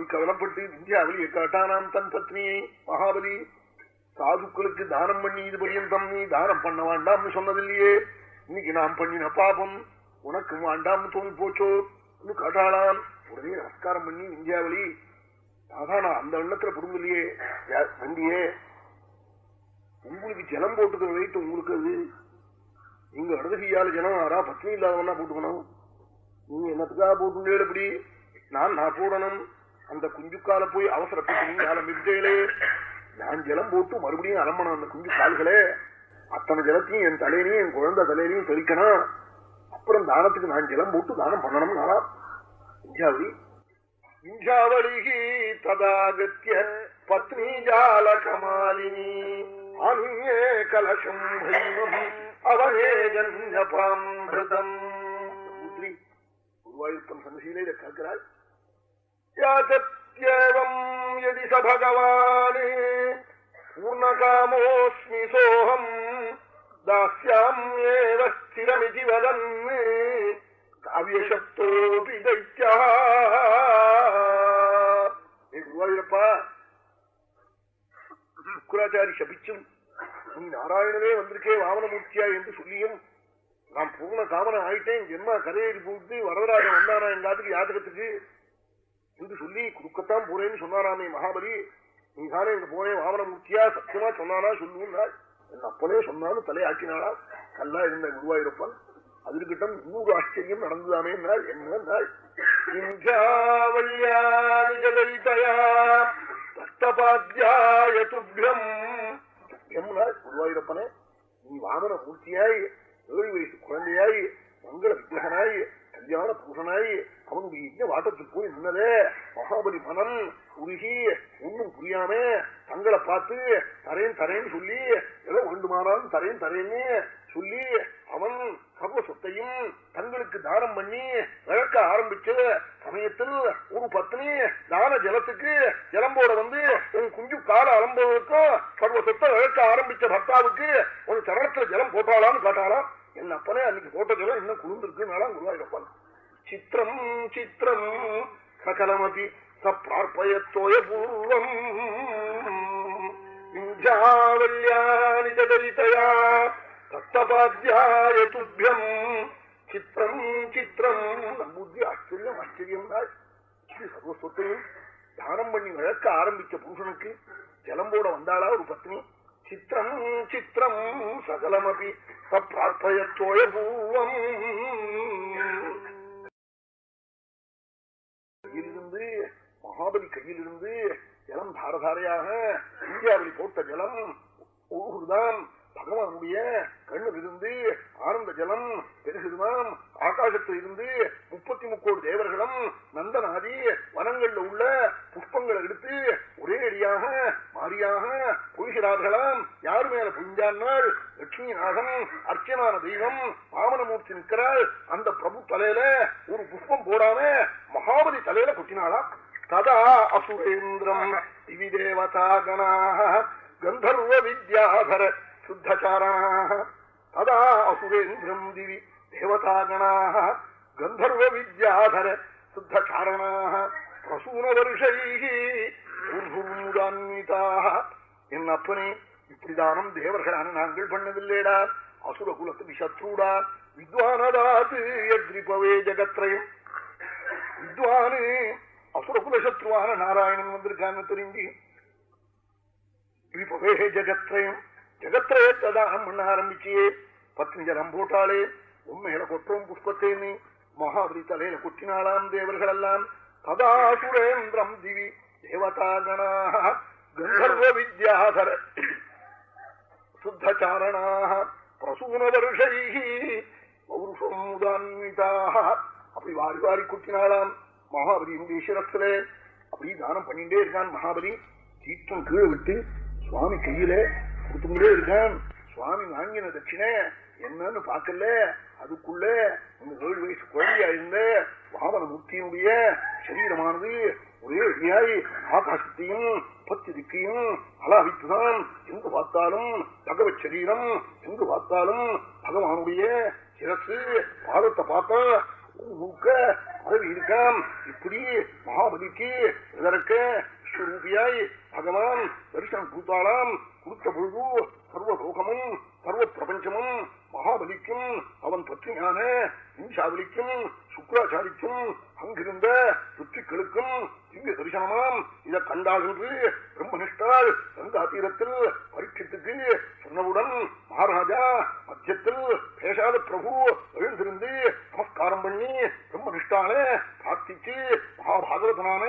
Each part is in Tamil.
மகாபலி கவலைப்பட்டு விந்தியாவலியை காட்டானாம் தன் பத்னியை? மகாபலி சாதுக்களுக்கு தானம் பண்ணி இது பரியந்தம் நீ தானம் பண்ண வேண்டாம்னு சொன்னதில்லையே. இன்னைக்கு நாம் பண்ணின பாபம் உனக்கு வேண்டாம் தோணி போச்சோ? காட்டாளாம். உடனே நமஸ்காரம் பண்ணி விந்தியாவலி அதான் அந்த எண்ணத்துல புடுங்கலையே வண்டியே உங்களுக்கு ஜலம் போட்டுக்கிற வைத்து உங்களுக்கு அது. நீங்க இடது ஜனம் யாரா பத்னி இல்லாதவன்னா போட்டுக்கணும். நீங்க என்னத்துக்காக போட்டுண்டே எப்படி நான் நான் போடணும். அந்த குஞ்சுக்கால போய் அவசரப்பட்டு நீங்க ஆரம்பிட்டேளே நான் ஜலம் போட்டு மறுபடியும் அலம்பணும் அந்த குஞ்சு கால்களே அத்தனை ஜலத்தையும் என் தலையிலையும் என் குழந்தை தலையிலையும் தெளிக்கணும் அப்புறம் தானத்துக்கு நான் ஜலம் போட்டு தானம் பண்ணணும் நாளா இஞ்சாவளி இஞ்சாவளிகி ததாகத்திய பத்னி ஜால கமாலினி ஆனியே கலசம் பைமம் அவனே ஜன்யபாமிருதம் குருவாயூர்ப்பன் சன்னசியிலே இதை கேட்கிறாள் யாத்தேவம் யதி ச பகவானே பூர்ணகாமோஸ்மி சோகம் தாஸ்யாம்யேவ ஸ்திரமிதி வதன் காவியசக்தோபி தைத்யா குருவாயூரப்பா சுக்கராச்சாரி சபிச்சும் நீ நாராயணனே வந்திருக்கே வாமனமூர்த்தியா என்று சொல்லியும் நான் பூர்ண காமனம் ஆயிட்டேன் ஜென்மா கரையேறி போட்டு வரதராஜன் வந்தானா எங்காத்துக்கு யாத்திரத்துக்கு என்று சொல்லி கொடுக்கத்தான் போறேன்னு சொன்னாராமே மகாபலி. நீ தானே இங்க போனேன் வாமனமூர்த்தியா சத்தியமா சொன்னானா? சொல்லுவாள் என் அப்பனே சொன்னாலும் தலையாக்கினாளா கல்லா இருந்த குருவாயிருப்பன் அதற்கிட்டம் இன்னொரு ஆச்சரியம் நடந்துதானே என்றால் என்ன நாள் தத்தபாத்தியாய துப்பியம் குருவாயூரப்பனே? நீ வாமன மூர்த்தியாய் ஏழு வயசு குழந்தையாய் மங்கள விக்கிரகனாய் கல்யாண புருஷனாய் அவனுடைய யஜ்ஞ வாட்டத்துக்கு போய் நின்னதே. மகாபலி மணல் உருகி ஒன்னும் புரியாம தங்களை பார்த்து தரேன் தரேன்னு சொல்லி எதோ வேண்டுமானாலும் தரேன் தரேன்னு சொல்லி அவன் சர்வ சொத்தையும் தங்களுக்கு தானம் பண்ணி வழக்க ஆரம்பிச்ச சமயத்தில் ஒரு பத்னி தான ஜலத்துக்கு ஜலம்போட வந்து உன் குஞ்சு கால அலம்புவதற்கும் சர்வ சொத்தை வழக்க ஆரம்பிச்ச பர்த்தாவுக்கு உன் சரணத்துல ஜலம் போட்டாளான்னு காட்டாளாம். என் அப்பனே அன்னைக்கு போட்ட ஜலம் இன்னும் குளிர்ந்திருக்குனாலாம் குருவாயிருப்பான் சித்திரம் சித்திரம் சகலமபி சப்ரார்ப்பயத்தோய பூர்வம் விஞ்சாவல்யானி தரிதயா தத்தபாத்தியாய துப்பியம் சித்திரம் சித்திரம் புத்தி ஆச்சரியம் ஆச்சரியம் சர்வஸ்வத்தையும் தானம் பண்ணி வழக்க ஆரம்பிச்ச புருஷனுக்கு ஜலம் போட வந்தாளா ஒரு பத்னி சித்திரம் சித்திரம் சகலமபி பிரார்த்தயத்தோய பூவம் கையிலிருந்து மகாபலி கையிலிருந்து ஜலம் தாரதாரையாக இந்தியாவில் போட்ட ஜலம் ஒழுகுதான் பகவானுடைய கண்ணில் இருந்து ஆனந்த ஜலம் பெருகுதுமாம் ஆகாசத்தில் இருந்து முப்பத்தி முக்கோடு தேவர்களும் நந்தனாதி வனங்கள்ல உள்ள புஷ்பங்களை எடுத்து ஒரே அடியாக மாறியாக பொய்கிறார்களாம் யாரு மேல புரிஞ்சானால் லட்சுமி நாகம் அர்ச்சனான தெய்வம் வாமனமூர்த்தி நிற்கிறாள். அந்த பிரபு தலையில ஒரு புஷ்பம் போடாம மகாபலி தலையில கொட்டினாளா ததா அசுரேந்திரம் திவி தேவதா கணாக கந்தர்வ வித்யாதர சுத்தச்சாரணாக तदा அசுரேந்திரம் திவி தேவதாகணாக கந்தர்வ வித்யாதர பிரசூனவருஷைகி ஊர்வூடான்விதாக என் அப்பனே இப்படிதானம் தேவர்களான நாங்கள் பண்ணதில்லேடா அசுர குலத்துக்கு சத்ருடா வித்வானதாது எத்ரிபவே ஜகத்ரயம் வித்வானு அசுரகுல சத்ருவான நாராயணன் வந்திருக்கான்னு தெரிஞ்சு ஜகத்ரயம் ஜகத்ரயத்தை தானம் பண்ண ஆரம்பிச்சியே பத்னி ஜலம் போட்டாளே உண்மையில கொற்றோம் புஷ்பத்தேன்னு மகாபலி தலையில குட்டினாலாம் தேவர்கள் எல்லாம் ததாசுரேந்திரம் திவி தேவதாகணாக கந்தர்வ வித்யாதர சுத்தச்சாரணாக பிரசூன வருஷை பௌருஷமுதான்விதாக அப்படி வாரி வாரி குத்தினாளாம் மகாபலியினுடைய சிரத்திலே அப்படி தானம் பண்ணிட்டே இருக்கான் மகாபலி சீற்றம் கீழே விட்டு சுவாமி கையிலே கொடுத்துக்கிட்டே இருக்கான். சுவாமி வாங்கின தட்சிணை. என்னன்னு பாக்கல அதுக்குள்ள இந்த ஏழு வயசு குழந்தையா இருந்த வாமன மூர்த்தியினுடைய சரீரமானது ஒரே அடியாய் ஆகாசத்தையும் பத்து திக்கையும் அலாவித்துதான். எங்கு பார்த்தாலும் பகவத் சரீரம் எங்கு பார்த்தாலும் பகவானுடைய சிரசு. பாதத்தை பார்த்தா முழுக்க பரவி இருக்காம் இப்படி மகாபலிக்கு இதற்கு விஸ்வரூபியாய் பகவான் தரிசனம் கொடுத்தாலாம் கொடுத்த பொழுது சர்வலோகமும் சர்வ பிரபஞ்சமும் மகாபலிக்கும் அவன் பத்னியான இன்சாவலிக்கும் சுக்ராச்சாரிக்கும் அங்கிருந்த சுற்றுக்களுக்கும் திவ்ய தரிசனமாம் இதை கண்டாள் என்று பிரம்மனிஷ்டால் கங்கா தீரத்தில் பரீட்சத்துக்கு சொன்னவுடன் மகாராஜா மத்தியத்தில் பேசாத பிரபு எழுந்திருந்து நமஸ்காரம் பண்ணி பிரம்மனிஷ்டாலே பிரார்த்திச்சு மகாபாகவதனான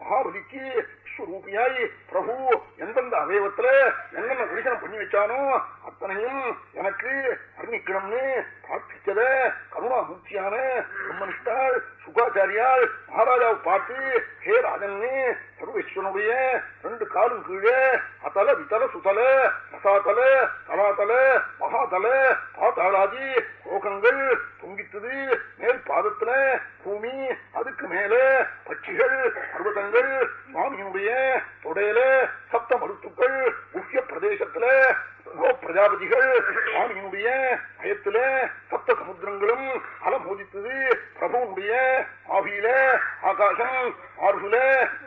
மகாபலிக்கு விஸ்வரூபியாய் பிரபு எந்தெந்த அவயவத்துல என்னென்ன தரிசனம் பண்ணி வச்சானோ அத்தனையும் எனக்கு வர்ணிக்கணும்னு பிரார்த்திச்சத கருணாமூர்த்தியான பிரம்மனிஷ்டாள் சுகாச்சாரியால் மகாராஜாவை பார்த்து ஹே ராஜன்னு சர்வேஸ்வனுடைய ரெண்டு காலும் கீழே அத்தல வித்தல சுத்தல மசாத்தல தலாத்தல மகாதல பாத்தாளாதி கோகங்கள் தொங்கித்தது மேல் பாதத்துல பூமி அதுக்கு மேல பட்சிகள் பர்வதங்கள் சுவாமியுடைய தொடையில சப்த மருத்துக்கள் முக்கிய பிரதேசத்துல பிரஜாபதிகள் சுவாமியினுடைய பயத்துல சப்த சமுத்திரங்களும் அலமோதித்தது. பிரபுனுடைய ஆவியில ஆகாசம் ஆர்வுல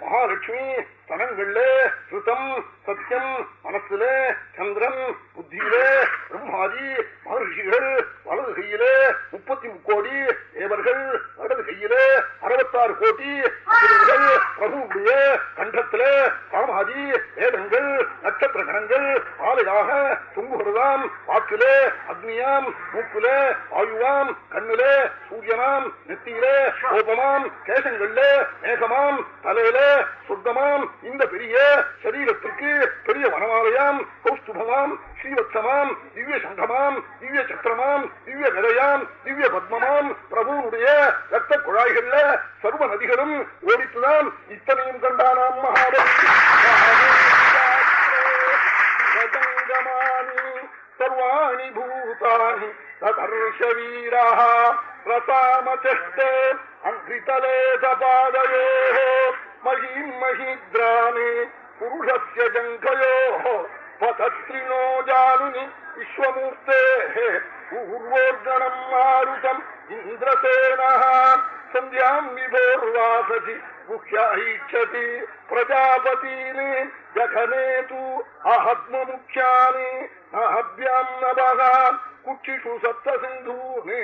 மகாலட்சுமி தனங்கள்ல ஸ்ருதம் சத்தியம் மனசுல சந்திரன் புத்தியில பிரம்மாதி மகர்ஷிகள் வலது கையில முப்பத்தி முக்கோடி தேவர்கள் வலது கையில அறுபத்தாறு கோடி பிரபுடைய கண்டத்துல பரமாதி வேதங்கள் நட்சத்திர கணங்கள் ஆலையாக துங்குகிறதாம் வாக்கிலே அக்னியாம் மூக்குலே ஆயுவாம் கண்ணிலே சூரியனாம் நெத்தியிலே கோபமாம் கேசங்கள்ல மேகமாம் தலையிலே சொர்க்கமாம் இந்த பெரிய சரீரத்திற்கு பெரிய வனமாலையாம் கௌஸ்துபமாம் ஸ்ரீவத்சமாம் திவ்ய சங்கமாம் திவ்ய சக்கரமாம் திவ்ய கதையாம் திவ்ய பத்மமாம் பிரபுனுடைய ரத்த குழாய்கள்ல சர்வ நதிகளும் ஓடித்துதான் இத்தனையும் கண்டானாம் மகாபலி சர்வாணி பூதானி ததர்ஷ வீரா ரசாமச்சஷ்டே அங்கிரிதலே சபாதயோ மகிம் மகித்ராணி புருஷஸ்ய ஜங்கயோ பதத்ரிணோ ஜானுனி விஸ்வமூர்த்தே பூர்வோர்கணம் மாருதம் இந்திரசேன சந்தியாம் விபோர்வாசசி முக்கியாயிச்சதி ஜகமே தூ அஹத்ம முக்கியானே அஹவ்யாம் நபகா குட்சிஷு சப்த சிந்தூனே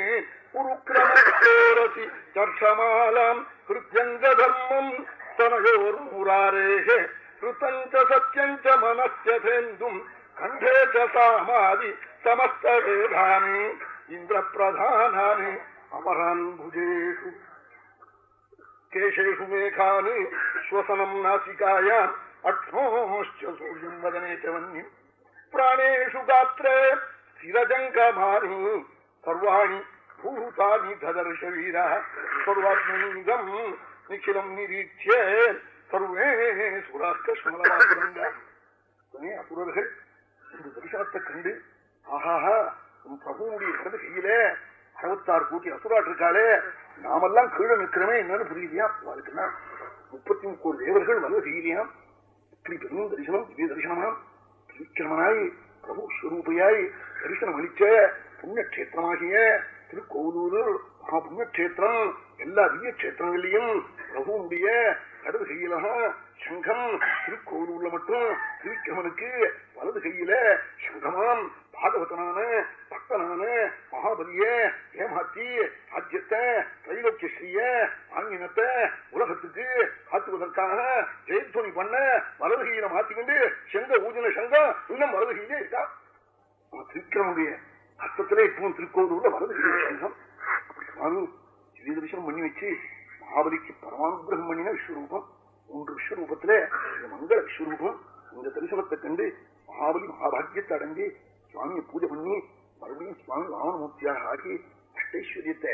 குருக்கிரமோரசி சர்ஷமாலாம் ஹிருத்யங்க தர்மம் தனயோர் முராரேகே ருத்தஞ்ச சத்யஞ்ச மனசேந்தும் கண்டே சாமாதி சமஸ்தேதானி இந்திர பிரதானி அமரான் புஜேஷு கேஷேஷு மேகானி ஸ்வசனம் நாசிகாயாம் அக்ஷ்மோச்சூரியம் வதனேச்சவன்யம் பிராணேஷு காத்திர சிரஜங்கபாணி சர்வாணி பூதானி ததர்ஷ வீரா சர்வாத்மனிதம் நிখিলம் நிரீட்சிய அசுரர்கள் இந்த வருஷத்தை கண்டு ஆஹாஹா உன் பிரபுடைய இடது கையில அறுபத்தாறு கோடி அசுராட் இருக்காளே நாமெல்லாம் கீழே நிற்கிறமே என்னன்னு புரியலையா அதுக்குன்னா முப்பத்தி முப்பது தேவர்கள் வலு செய்யலையாம் இப்படி பெரும் தரிசனம் திவ்ய தரிசனமாம் திருக்கிரமனாய் பிரபு ஸ்வரூபையாய் தரிசனம் அளிச்ச புண்ணியக்ஷேத்திரமாகிய திருக்கோவலூர் மகா புண்ணியக்ஷேத்திரம் எல்லா திவ்ய கஷேத்திரங்களிலையும் பிரபுடைய இடது கையில சங்கம் திருக்கோவிலூர்ல மட்டும் திருக்கமனுக்கு வலது கையில சங்கமாம் பாகவதனான பக்தனான மகாபலிய ஏமாத்தி ராஜ்யத்தை கைலோக்கிய ஸ்ரீய ஆங்கினத்தை உலகத்துக்கு காத்துவதற்காக ஜெயத்வனி பண்ண மரபுகையில மாத்திக்கிண்டு செங்க ஊஜன சங்கம் இன்னும் மரபுகையிலே இருக்கா? திருக்கிரமுடைய அர்த்தத்திலே இப்பவும் திருக்கோவிலூர்ல மரபுகையில சங்கம்? அப்படி சுவாமி தரிசனம் பண்ணி வச்சு மகாபலிக்கு பரமானுகிரகம் பண்ணின விஸ்வரூபம் மூன்று விஸ்வரூபத்துல மங்கள விஸ்வரூபம் இந்த தரிசனத்தை கண்டு மகாபலி மகாபாகியத்தை அடைஞ்சு சுவாமியை பூஜை பண்ணி மறுபடியும் சுவாமி வாமனமூர்த்தியாக ஆகி அஷ்டைஸ்வரியத்தை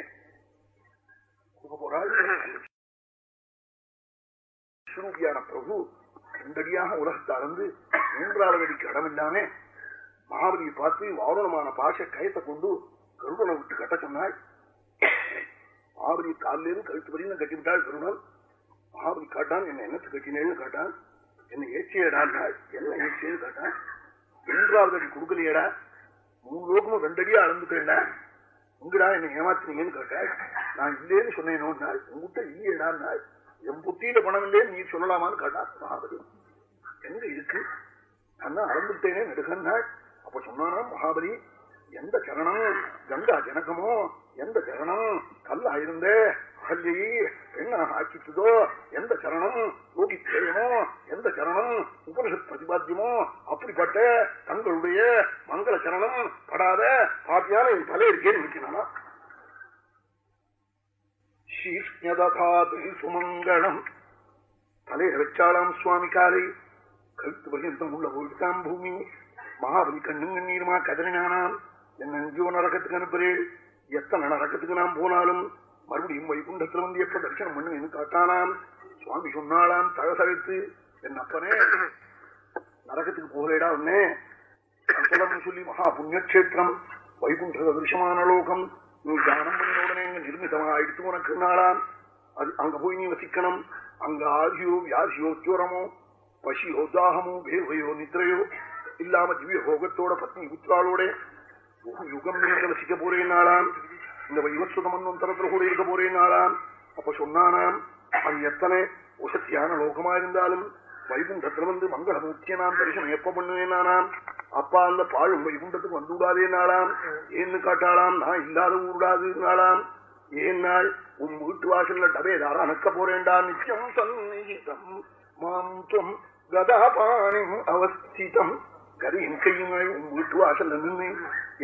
போறாள் விஸ்வரூபியான பிரபு கண்டடியாக உலகத்தை அளந்து மூன்றாவது அடிக்கு இடமில்லாம மகாபலியை பார்த்து வாரணமான பாஷ கயத்தை கொண்டு கருடனை விட்டு கட்ட சொன்னாள் மகாபலி காலிலிருந்து கழுத்து வரையும் கட்டிவிட்டாள் கருணன். மகாபலி காட்டான் என்ன என்னத்து கட்டினேன்னு காட்டான்? என்ன ஏச்சியடான் என்ன ஏச்சியன்னு காட்டான்? மூன்றாவது அடி கொடுக்கலையடா? மூணு லோகமும் ரெண்டடியா அளந்துக்கிறேன்டா. உங்கடா என்ன ஏமாத்தினீங்கன்னு கேட்டாள் நான் இல்லேன்னு சொன்னேனோ உங்ககிட்ட இல்லையடா என் புத்தியில பணம் இல்லேன்னு நீ சொல்லலாமான்னு கேட்டா மகாபலி எங்க இருக்கு? நான் அளந்துட்டேனே நெடுகன்னாள் அப்ப சொன்னானா மகாபலி எந்த சரணம்? கங்கா ஜனகமோ? எந்த சரணம்? கல்லா இருந்தே அகல்யை என்ன ஆக்கிச்சதோ எந்த சரணம் யோகி தேயமோ எந்த சரணம் உபனிஷத் பிரதிபாத்தியமோ அப்படிப்பட்ட தங்களுடைய மங்கள சரணம் படாத பாப்பியான என் தலையிருக்கே நிற்கிறானா சீஷ்ணதாது சுமங்கலம் தலையை வச்சாலாம் சுவாமி காலை கழுத்து பர்யந்தம் உள்ள போயிட்டான் பூமி மகாபலி கண்ணும் கண்ணீருமா கதறினானாம் என்ன அஞ்சோ நரக்கத்துக்கு அனுப்புறேன் எத்தனை நரக்கத்துக்கு நாம் போனாலும் மறுபடியும் வைகுண்டத்துல வந்து எப்ப தரிசனம் பண்ணுன்னு காட்டானாம் சுவாமி சொன்னாலாம் தகசழைத்து என் அப்பனே நரகத்துக்கு போகலேடா உன்னே. அசலம் சொல்லி மகா புண்ணியக்ஷேத்திரம் வைகுண்ட தரிசமான லோகம். நீ தானம் பண்ணின உடனே அங்க நிர்மிதமா எடுத்து உனக்கு நாளாம். அது அங்க போய் நீ வசிக்கணும். அங்க ஆசியோ வியாசியோ ஜோரமோ பசியோ தாகமோ வேர்வையோ நித்ரையோ இல்லாம திவ்ய போகத்தோட பத்னி புத்திராளோட யுகம் நீங்க வசிக்க போறேன் நாளாம். இந்த வைவஸ்வத மன்வந்தரத்துல கூட இருக்க போறேன் நாளாம். அப்ப சொன்னானாம் அது எத்தனை உசத்தியான லோகமா இருந்தாலும் வைகுண்டத்துல வந்து மங்களமூர்த்திய நான் தரிசனம் எப்ப பண்ணுவேன் நானாம்? அப்பா அந்த பாழும் வைகுண்டத்துக்கு வந்து விடாதே நாளாம். ஏன்னு காட்டாளாம் நான் இல்லாத ஊருடாது நாளாம். ஏன் நாள் உன் வீட்டு வாசல்ல டபேதார அணக்க போறேன்டா நிச்சயம் சந்நிகிதம் மாம்சம் துவம் கதாபாணி அவஸ்திதம். கதையின் கையுமாய் உன் வீட்டு வாசல்ல நின்று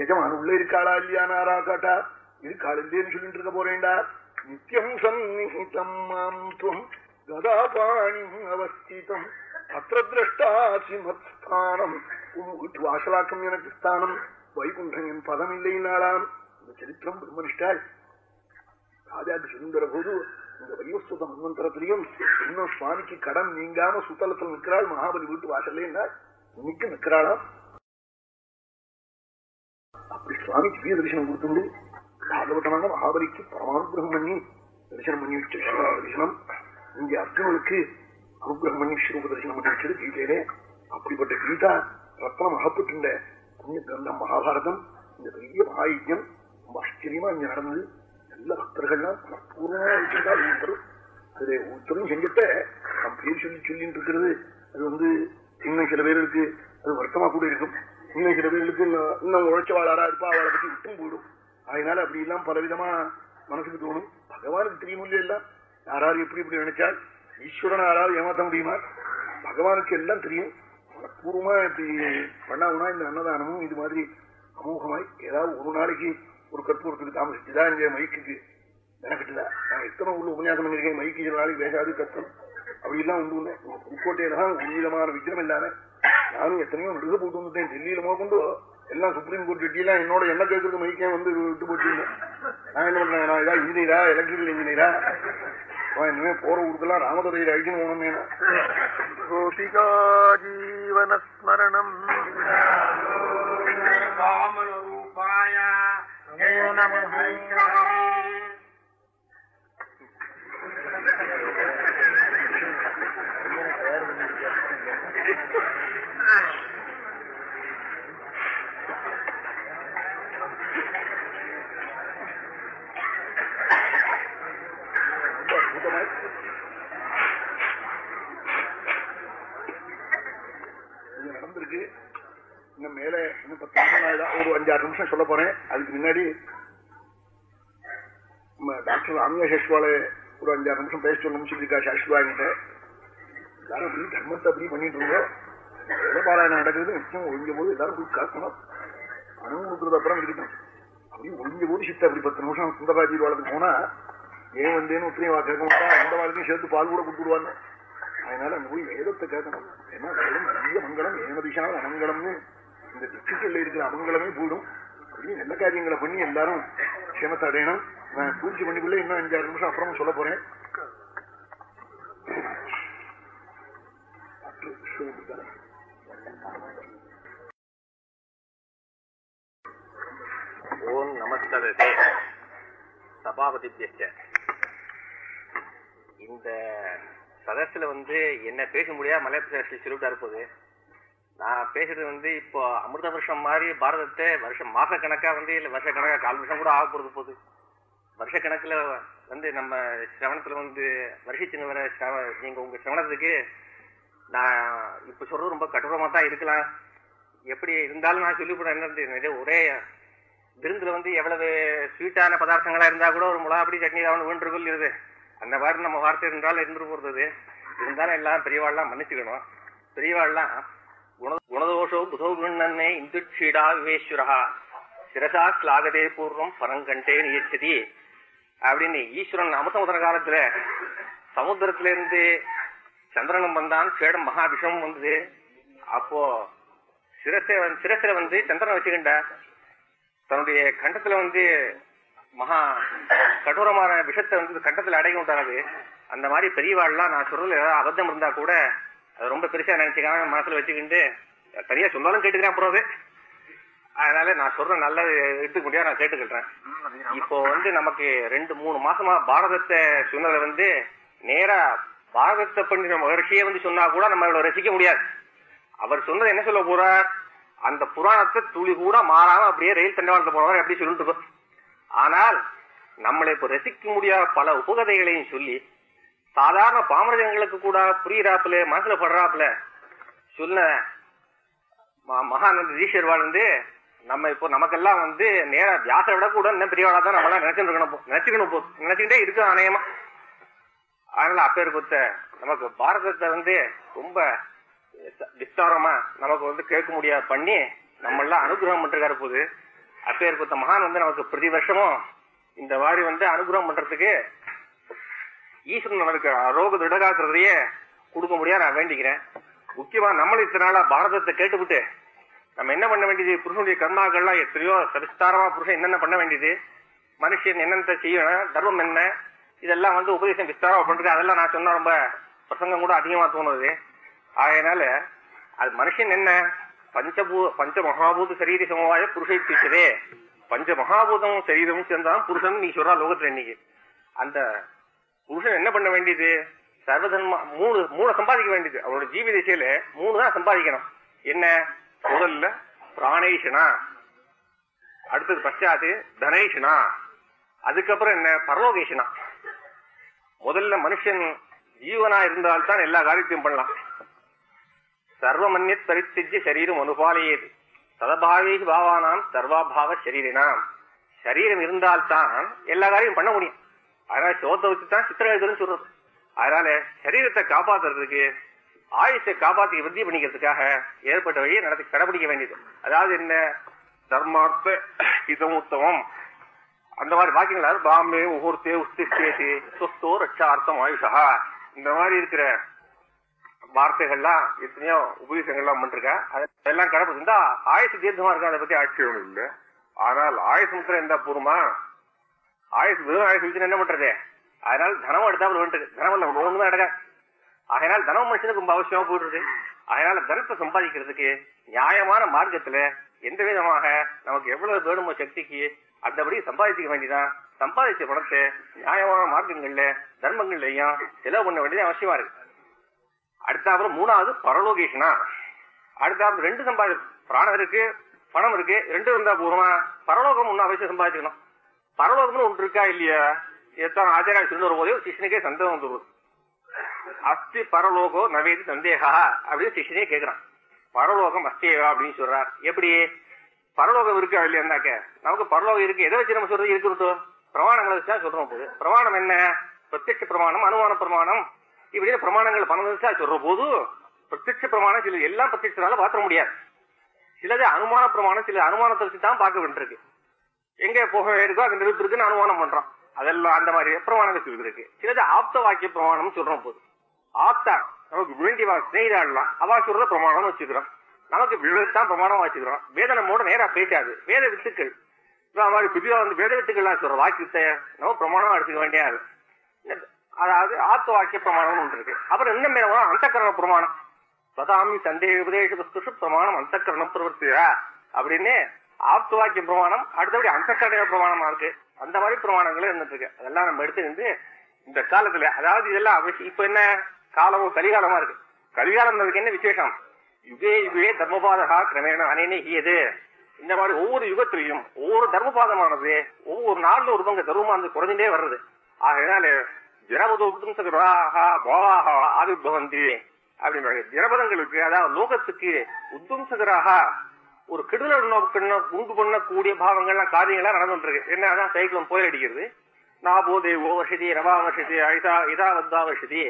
எஜமான உள்ளே இருக்காளா இல்லையா? நாரா காட்டா. இருக்காள் இல்லையன்னு சொல்லிட்டு இருக்க போறேண்டா. நித்தியம் சந்நிஹிதம் மாம் துவம் கதாபாணி அவஸ்திதம். அத்த மத்ஸ்தானம் உன் வீட்டு வாசலாக்கம் எனக்கு ஸ்தானம். வைகுண்டம் என் பதம் இல்லைனாலாம் இந்த சரித்திரம் பிரம்மனிஷ்டாள் ராஜாக்கு சொல்லுங்கிற போது இந்த வைவஸ்வத மன்வந்தரத்திலையும் இன்னும் சுவாமிக்கு கடன் நீங்காம சுத்தலத்தில் நிற்கிறாள் மகாபலி வீட்டு வாசல்ல இன்னைக்கு நிற்கிறாளாம். அப்படி சுவாமிக்கு வீர தரிசனம் கொடுத்துண்டு பாகவட்டமான மகாபலிக்கு பரமானுகிரகம் பண்ணி தரிசனம் பண்ணி வச்சு தரிசனம். இங்க அர்ஜுனனுக்கு அனுகிரகம் பண்ணி ஸ்ரூப தரிசனம் பண்ணி வச்சது கீதையிலே. அப்படிப்பட்ட கீதா ரத்னம் அகப்பட்டுண்ட புண்ணிய கிரந்தம் மகாபாரதம். இந்த பெரிய மகாயுஜம் ரொம்ப ஆச்சரியமா இங்க நடந்தது. நல்ல பக்தர்கள்லாம் பூர்ணமா அதுல ஒருத்தரும் செஞ்சுட்ட நம் பேர் சொல்லி சொல்லிட்டு இருக்கிறது. அது வந்து இன்னும் சில பேருக்கு அது வருத்தமா கூட இருக்கும். இன்னும் சில பேர்களுக்கு இன்னும் உழைச்சவாளரா இருப்பா அவளை பத்தி விட்டும் போயிடும். அதனால அப்படி எல்லாம் பலவிதமா மனசுக்கு தோணும். பகவானுக்கு தெரியும் எல்லாம். யாராவது எப்படி இப்படி நினைச்சா ஈஸ்வரன் யாராவது ஏமாத்த முடியுமா? பகவானுக்கு எல்லாம் தெரியும். மனப்பூர்வமா இப்படி பண்ணாவுனா இந்த அன்னதானமும் இது மாதிரி அமோகமாய் ஏதாவது ஒரு நாளைக்கு ஒரு கற்பூரத்துக்கு தாமசிச்சுதான் இங்க மைக்குக்கு மெனக்கிட்டுதா? நான் எத்தனை உள்ள உபன்யாசம் பண்ணிருக்கேன் மைக்கு சில நாளைக்கு வேகாது கத்தம் அப்படி எல்லாம் உண்டு புதுக்கோட்டையில தான் ஒரு விதமான விஜயம் இல்லாத நானும் எத்தனையோ நடுக போட்டு வந்துட்டேன். டெல்லியில மோகொண்டு எல்லாம் சுப்ரீம் கோர்ட் ஜட்ஜிலாம் என்னோட என்ன கேட்கறது மைக்கே வந்து விட்டு போட்டு நான் என்ன பண்றேன் நான் இன்ஜினியரா எலக்ட்ரிக்கல் இன்ஜினியரா இனிமே போற ஊருக்கெல்லாம் ராமதுரையில் அழிக்கணும் போனோம். ஜீவனஸ்மரணம் நடந்திருக்கு. இன்னும் மேல இன்னும் பத்து நிமிஷம் ஒரு அஞ்சாறு நிமிஷம் சொல்ல போறேன். அதுக்கு முன்னாடி நம்ம டாக்டர் ராமியா சஷ்வால ஒரு அஞ்சாறு நிமிஷம் பேச சொல்ல சொல்லியிருக்கா சஷ்வா கிட்ட எல்லாரும் அப்படி தர்மத்தை அப்படி பண்ணிட்டு இருந்தோம். வேதபாராயணம் நடக்கிறது நிச்சயம் ஒழிஞ்ச போது எல்லாரும் போய் காக்கணும். பணம் கொடுக்கறது அப்புறம் இருக்கட்டும். அப்படி ஒழிஞ்ச போது சித்த அப்படி பத்து நிமிஷம் சுந்தரராஜி வாழ்க்கை போனா ஏன் வந்தேன்னு ஒத்திரையும் வா கேட்க மாட்டா அந்த வாழ்க்கையும் சேர்த்து பால் கூட கொடுத்துருவாங்க அதனால அங்க போய் வேதத்தை கேட்கணும். ஏன்னா வேதம் நிறைய மங்களம் ஏமதிஷான அமங்கலம்னு இந்த திட்டத்தில் இருக்கிற அமங்கலமே போடும் அப்படின்னு நல்ல காரியங்களை பண்ணி எல்லாரும் க்ஷமத்தை அடையணும். நான் பூஜை பண்ணிக்குள்ள இன்னும் அஞ்சாறு நிமிஷம் அப்புறம் சொல்ல போறேன். ஓம் நமஸ்கரே சபாபதிபிய இந்த சதஸ்ல வந்து என்ன பேச முடியாது மலை பிரதேசத்தில் சொல்லிட்டா இருப்பது நான் பேசுறது வந்து இப்போ அமிர்த வருஷம் மாதிரி பாரதத்தை வருஷம் மாச கணக்கா வந்து இல்ல வருஷ கணக்கா கால் வருஷம் கூட ஆக போறது போகுது வருஷ கணக்குல வந்து நம்ம சிரவணத்துல வந்து வருஷத்துக்கு வர நீங்க உங்க சிரவணத்துக்கு நான் இப்ப சொல்றது ரொம்ப கட்டுரமா தான் இருக்கலாம். எப்படி இருந்தாலும் நான் சொல்லிவிட என்ன ஒரே விருந்துல வந்து எவ்வளவு ஸ்வீட்டான பதார்த்தங்களா இருந்தா கூட ஒரு முளாபடி சட்னி தான் வேண்டுகொள் இருக்குது. அந்த மாதிரி நம்ம வார்த்தை இருந்தாலும் இருந்து போறது இருந்தாலும் எல்லாம் பெரியவாள்லாம் மன்னிச்சுக்கணும். பெரியவாள்லாம் குண குணதோஷோ புதோ குணன்னே இந்து க்ஷீடா விவேஸ்வரா. சிரசா ஸ்லாகதே பூர்வம் பரங்கண்டே நியச்சதி. அப்படின்னு ஈஸ்வரன் அமசமுதர காலத்துல சமுத்திரத்துல இருந்து சந்திரனும் வந்தான் சேடம் மகாபிஷமும் வந்தது. அப்போ சிரசை வந்து- சிரசில வந்து சந்திரனை வச்சுக்கிண்டா தன்னுடைய கண்டத்துல வந்து மகா கடூரமான விஷத்தை வந்து கண்டத்துல அடங்கி விட்டானது. அந்த மாதிரி பெரியவாள்லாம் நான் சொல்றதுல ஏதாவது அபத்தம் இருந்தா கூட அது ரொம்ப பெருசா நினைச்சுக்காம மனசுல வச்சுக்கிட்டு சரியா சொன்னாலும் கேட்டுக்கிறேன் போறது அதனால நான் சொல்றேன் நல்லது எடுத்துக்க நான் கேட்டுக்கிட்டேன். இப்போ வந்து நமக்கு ரெண்டு மூணு மாசமா பாரதத்தை சொன்னதை வந்து நேரா பாரதத்தை பண்ணின மகர்ஷியே வந்து சொன்னா கூட நம்ம இவ்வளவு ரசிக்க முடியாது. அவர் சொன்னது என்ன சொல்ல போறார்? அந்த புராணத்தை துளி கூட மாறாம அப்படியே ரயில் தண்டவாளத்தை போனவர் எப்படி சொல்லிட்டு இருக்கோம்? ஆனால் நம்மளை இப்ப ரசிக்க முடியாத பல உபகதைகளையும் சொல்லி சாதாரண பாமரஜங்களுக்கு கூட புரியிறாப்புல மனசுல படுறாப்புல சொன்ன ம- மகானந்த ஈஸ்வர்வாள் வந்து நம்ம இப்போ நமக்கெல்லாம் வந்து நேர வியாசரை விட கூட இன்னும் பெரியவாளா தான் நம்மளாம் நினைச்சுட்டு இருக்கணும் நினைச்சுக்கணும் போ நினைச்சுக்கிட்டே இருக்கு அநேகமா அதனால அப்பேர் கொடுத்த நமக்கு பாரதத்தை வந்து ரொம்ப விஸ்தாரமா நமக்கு வந்து கேட்க முடியாது பண்ணி நம்ம எல்லாம் அனுகிரகம் பண்றாரு போது அப்பேற்பட்ட மகான் வந்து நமக்கு பிரதி வருஷமும் இந்த மாதிரி வந்து அனுகிரகம் பண்றதுக்கு ஈஸ்வரன் நமக்கு ரோக திடகாக்கிறதையே கொடுக்க முடியாது நான் வேண்டிக்கிறேன். முக்கியமா நம்மளும் இத்தனை நாளா பாரதத்தை கேட்டுவிட்டு நம்ம என்ன பண்ண வேண்டியது? புருஷனுடைய கர்மாக்கள்லாம் எத்தனையோ சவிஸ்தாரமா புருஷன் என்னென்ன பண்ண வேண்டியது? மனுஷன் என்னென்ன செய்யணும்? தர்மம் என்ன? இதெல்லாம் வந்து உபதேசம் விஸ்தாரமா பண்றது அதெல்லாம் நான் சொன்னா ரொம்ப பிரசங்கம் கூட அதிகமா தோணுது. ஆகையினால அது மனுஷன் என்ன? பஞ்சபூ பஞ்ச மகாபூத சரீர சமவாய புருஷை பஞ்ச மகாபூதம் சரீரமும் சேர்ந்தான் புருஷன் நீ சொல்றா லோகத்துல இன்னைக்கு. அந்த புருஷன் என்ன பண்ண வேண்டியது? சர்வதன்மா மூணு மூணு சம்பாதிக்க வேண்டியது. அவனோட ஜீவி திசையில மூணு தான் சம்பாதிக்கணும். என்ன? முதல்ல பிராணேஷனா. அடுத்தது பச்சாத்து தனேஷனா. அதுக்கப்புறம் என்ன? பரலோகேஷனா. முதல்ல மனுஷன் ஜீவனா இருந்தால்தான் எல்லா காரியத்தையும் பண்ணலாம். சர்வமன்ய பரித்திஜ்ய சரீரம் அனுபாலையது சதபாவே பாவானாம் சர்வாபாவ சரீரினாம். சரீரம் இருந்தால்தான் எல்லா காரியம் பண்ண முடியும். அதனால சோத்தை வச்சு தான் சித்திரம் எழுதுன்னு சொல்றது. அதனால சரீரத்தை காப்பாத்துறதுக்கு ஆயுஷை காப்பாத்தி விருத்தி பண்ணிக்கிறதுக்காக ஏற்பட்ட வழியை நடத்தி கடைபிடிக்க வேண்டியது. அதாவது என்ன? தர்மார்த்த இதமுத்தமம் அந்த மாதிரி வாக்கியங்கள் பாம்பே முகூர்த்தே உஸ்திஷ்டேசி சொஸ்தோ ரட்சார்த்தம் ஆயுஷா. இந்த மாதிரி இருக்கிற வார்த்தைகள்லாம் எத்தனையோ உபதேசங்கள்லாம் பண்ணிருக்கா. அதெல்லாம் இருந்தா ஆயுசு தீர்க்கமா இருக்கா? அதை பத்தி ஆட்சேபம் இல்லை. ஆனால் ஆயுசு முத்திரம் இருந்தா போருமா ஆயுசு வெறும் ஆயுசு வச்சு என்ன பண்றது? அதனால தனம் எடுத்தாமல் வேண்டு தனம் இல்ல தான் எடுக்க அதனால் தனம் மனுஷனுக்கு ரொம்ப அவசியமா போயிடுது அதனால தனத்தை சம்பாதிக்கிறதுக்கு நியாயமான மார்க்கத்துல எந்த விதமாக நமக்கு எவ்வளவு வேணுமோ சக்திக்கு அந்தபடி சம்பாதிக்க வேண்டியதான் சம்பாதிச்ச பணத்தை நியாயமான மார்க்கங்கள்ல தர்மங்கள்லயும் செலவு பண்ண வேண்டியது அவசியமா இருக்கு. அடுத்தாப்புல மூணாவது பரலோகேஷனா? அடுத்தாப்புல ரெண்டு சம்பாதி பிராணம் இருக்கு பணம் இருக்கு ரெண்டு இருந்தா போதுமா? பரலோகம் ஒன்னும் அவசியம் சம்பாதிக்கணும் பரலோகம்னு ஒன்று இருக்கா இல்லையா? எத்தனை ஆச்சாரியா சொல்லி வரும்போதே ஒரு சிஷ்யனுக்கே சந்தேகம் வந்துருது. அஸ்தி பரலோகோ நவேதி சந்தேகா அப்படின்னு சிஷ்யனே கேட்கிறான் பரலோகம் அஸ்தேகா அப்படின்னு சொல்றார். எப்படி? பரலோகம் இருக்கா இல்லையாந்தாக்க நமக்கு பரலோகம் இருக்கு. எதை வச்சு நம்ம சொல்றது இருக்கட்டும் பிரமாணங்களை வச்சு தான் சொல்றோம் போது பிரமாணம் என்ன? பிரத்யட்ச பிரமாணம் அனுமான பிரமாணம் இப்படின்னு பிரமாணங்கள் பணம் சொல்ற போது பிரத்யட்ச பிரமாணம் சில எல்லாம் பிரத்யட்சனால பாத்திர முடியாது. சிலது அனுமான பிரமாணம் சில அனுமானத்தை வச்சு தான் பார்க்க வேண்டியிருக்கு. எங்க போக இருக்கோ அது நிறுத்திருக்குன்னு அனுமானம் பண்றோம். அதெல்லாம் அந்த மாதிரி பிரமாணங்கள் சொல்லிருக்கு சிலது ஆப்த வாக்கிய பிரமாணம் சொல்றோம் போது ஆப்தா நமக்கு வேண்டிய ஸ்னேகிதாடலாம் அவா சொல்றத பிரமாணம் வச்சுக்கிறோம். நமக்கு விழுதான் பிரமாணம் வச்சுக்கிறோம். வேத நம்மோட நேரா பேசாது வேத வித்துக்கள். இந்த மாதிரி புதிதாக வந்து வேத வித்துக்கள்லாம் சொல்ற வாக்கியத்தை நம்ம பிரமாணம் எடுத்துக்க வேண்டியாது அதாவது ஆத்து வாக்கிய பிரமாணம் ஒன்று இருக்கு. அப்புறம் இன்னும் மேல அந்தக்கரண பிரமாணம்? பதாமி சந்தேக உபதேச வஸ்துஷு பிரமாணம் அந்தக்கரண பிரவர்த்தியா அப்படின்னு ஆப்த வாக்கிய பிரமாணம் அடுத்தபடி அந்தக்கரண பிரமாணமா இருக்கு. அந்த மாதிரி பிரமாணங்களும் இருந்துட்டு இருக்கு. அதெல்லாம் நம்ம எடுத்து நின்று இந்த காலத்துல அதாவது இதெல்லாம் அவசியம் இப்ப என்ன? காலமும் கலிகாலமா இருக்கு. கலிகாலம் என்ன விசேஷம்? யுகே யுகே தர்மபாதகா கிரமேண அனேனே ஹியது. இந்த மாதிரி ஒவ்வொரு யுகத்திலையும் ஒவ்வொரு தர்மபாதமானது ஒவ்வொரு நாள்ல ஒரு பங்கு தர்மமானது குறைஞ்சிட்டே வர்றது. ஆகையினால ஜனபதோபுத்தம் சகராக போகாக ஆவிர்பவந்தி அப்படின்றாங்க ஜனபதங்களுக்கு அதாவது லோகத்துக்கு உத்தம்சகராக ஒரு கெடுதல் உண்டு பண்ணக்கூடிய பாவங்கள்லாம் காரியங்கள்லாம் நடந்துட்டு இருக்கு என்ன அதான் சைக்கிளம் போய் அடிக்கிறது. நாபோதே ஓ வருஷதி ரவா வருஷதி ஐதா இதா வந்தா வருஷதி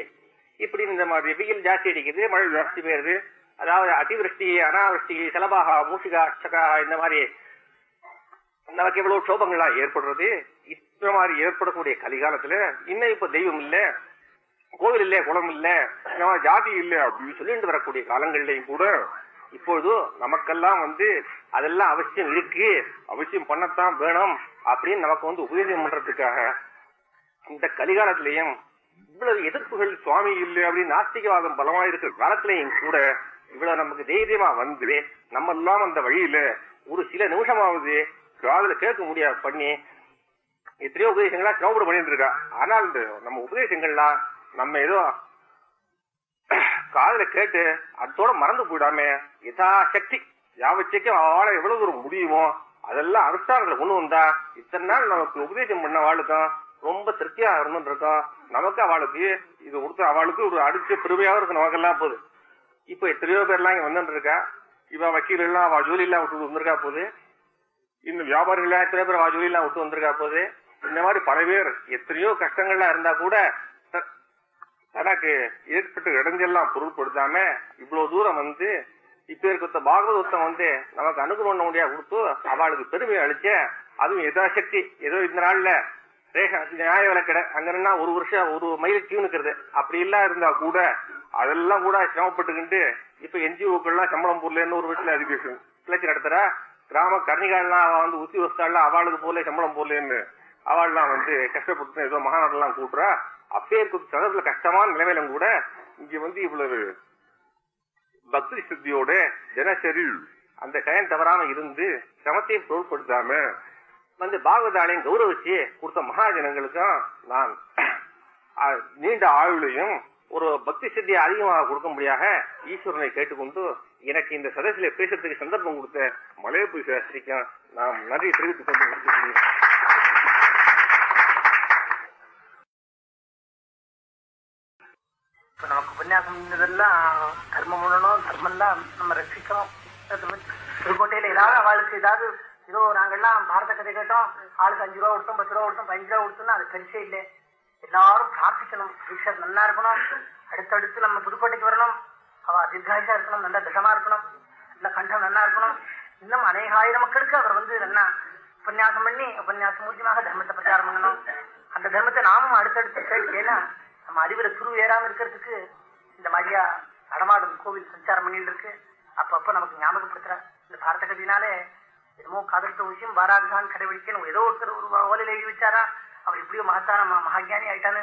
இப்படி இந்த மாதிரி வெயில் ஜாஸ்தி அடிக்குது மழை ஜாஸ்தி போயிருது அதாவது அதிவிருஷ்டி அனாவிருஷ்டி செலபாகா மூஷிகா அஷ்டகா இந்த மாதிரி நமக்கு எவ்வளவு சோபங்கள்லாம் ஏற்படுறது. இந்த மாதிரி ஏற்படக்கூடிய கலிகாலத்துல இன்னும் இப்ப தெய்வம் இல்ல கோவில் இல்ல குளம் இல்ல இந்த மாதிரி ஜாதி இல்ல அப்படின்னு சொல்லிட்டு வரக்கூடிய காலங்கள்லயும் கூட இப்பொழுது நமக்கெல்லாம் வந்து அதெல்லாம் அவசியம் இருக்கு அவசியம் பண்ணத்தான் வேணும் அப்படின்னு நமக்கு வந்து உபதேசம் பண்றதுக்காக இந்த கலிகாலத்திலையும் இவ்வளவு எதிர்ப்புகள் சுவாமி இல்லை அப்படின்னு நாஸ்திகவாதம் பலமா இருக்கிற காலத்திலையும் கூட இவ்வளவு நமக்கு தைரியமா வந்து நம்ம எல்லாம் அந்த வழியில ஒரு சில நிமிஷமாவது காதல கேட்க முடியாது பண்ணி எத்தனையோ உபதேசங்களா சிவபுரம் பண்ணிட்டு இருக்கா ஆனால் இந்த நம்ம உபதேசங்கள்லாம் நம்ம ஏதோ காதுல கேட்டு அதோட மறந்து போயிடாம. யதாசக்தி. யாவச்சைக்கும் அவளை எவ்வளவு தூரம் முடியுமோ அதெல்லாம் அனுஷ்டானங்களை கொண்டு வந்தா இத்தனை நாள் நமக்கு உபதேசம் பண்ண வாழ்க்கும் ரொம்ப திருப்தியா இருந்துருக்கோம் இருக்கோம் நமக்கு அவளுக்கு இது கொடுத்து அவளுக்கு ஒரு அடிச்ச பெருமையாக இருக்கு நமக்கெல்லாம் போகுது இப்ப எத்தனையோ பேர்லாம் இங்க வந்துட்டு இருக்கா இவ வக்கீல் எல்லாம் அவ ஜோலி எல்லாம் விட்டு வந்திருக்கா போகுது இந்த வியாபாரிகள் எல்லாம் எத்தனை பேர் அவ ஜோலி எல்லாம் விட்டு வந்திருக்கா போகுது இந்த மாதிரி பல பேர் எத்தனையோ கஷ்டங்கள்லாம் இருந்தா கூட தனக்கு ஏற்பட்ட இடைஞ்செல்லாம் பொருட்படுத்தாம இவ்வளவு தூரம் வந்து இப்ப இருக்க பாகவதத்தம் வந்து நமக்கு அனுகூலம் பண்ண கொடுத்து அவளுக்கு பெருமை அளிச்ச அதுவும் எதாசக்தி ஏதோ இந்த நாள்ல ரேஷன் நியாய விலக்கடை அங்கன்னா ஒரு வருஷம் ஒரு மைல் கியூ அப்படி எல்லாம் இருந்தா கூட அதெல்லாம் கூட சிரமப்பட்டுக்கிட்டு இப்ப என்ஜிஓக்கள்லாம் சம்பளம் போடலன்னு ஒரு வீட்டுல அதுக்கு கிளச்சி நடத்துறா? கிராம கர்ணிகாலாம் வந்து உத்தி வஸ்தாலாம் அவளுக்கு போல சம்பளம் போடலன்னு அவள்லாம் வந்து கஷ்டப்பட்டு ஏதோ மகாநாடெல்லாம் கூட்டுறா அப்பே இருக்க சதத்துல கஷ்டமான நிலைமையிலும் கூட இங்க வந்து இவ்வளவு பக்தி சித்தியோட தினசரி அந்த கயன் தவறாம இருந்து சிரமத்தையும் பொருட்படுத்தாம வந்து பாகவதாலையும் கௌரவிச்சு கொடுத்த மகாஜனங்களுக்கும் நான் நீண்ட ஆயுளையும் ஒரு பக்தி சித்தியை அதிகமாக கொடுக்கும்படியாக ஈஸ்வரனை கேட்டுக்கொண்டு எனக்கு இந்த சதசில பேசுறதுக்கு சந்தர்ப்பம் கொடுத்த மலையப்பு சாஸ்திரிக்கும் நான் நன்றி தெரிவித்துக் கொண்டு இப்ப நமக்கு உபன்யாசம் இதெல்லாம் தர்மம் பண்ணணும் தர்மம்லாம் நம்ம ரசிக்கணும். புதுக்கோட்டையில ஏதாவது அவளுக்கு ஏதாவது ஏதோ நாங்கெல்லாம் பாரத கதை கேட்டோம் ஆளுக்கு அஞ்சு ரூபா கொடுத்தோம் பத்து ரூபா கொடுத்தோம் பதினஞ்சு ரூபா கொடுத்தோம்னா அது பெருசே இல்லை. எல்லாரும் பிரார்த்திக்கணும். ஈஸ்வர் நல்லா இருக்கணும். அடுத்தடுத்து நம்ம புதுக்கோட்டைக்கு வரணும். அவ தீர்காயுஷா இருக்கணும் நல்ல தசமா இருக்கணும். நல்ல கண்டம் நல்லா இருக்கணும். இன்னும் அநேக ஆயிரம் மக்களுக்கு அவர் வந்து நல்லா உபன்யாசம் பண்ணி உபன்யாச மூலியமாக தர்மத்தை பிரச்சாரம் பண்ணணும். அந்த தர்மத்தை நாமும் அடுத்தடுத்து கேட்கலாம் நம்ம அறிவுல துரு ஏறாம இருக்கிறதுக்கு இந்த மாதிரியா நடமாடும் கோவில் சஞ்சாரம் பண்ணிட்டு இருக்கு. அப்பப்ப நமக்கு ஞாபகப்படுத்துற இந்த பாரத கதினாலே என்னமோ காதலித்த விஷயம் வாராதுதான் கடைபிடிக்கணும். ஏதோ ஒருத்தர் ஒரு ஓலையில எழுதி வச்சாரா? அவர் இப்படியோ மகத்தான மகாஜானி ஆயிட்டான்னு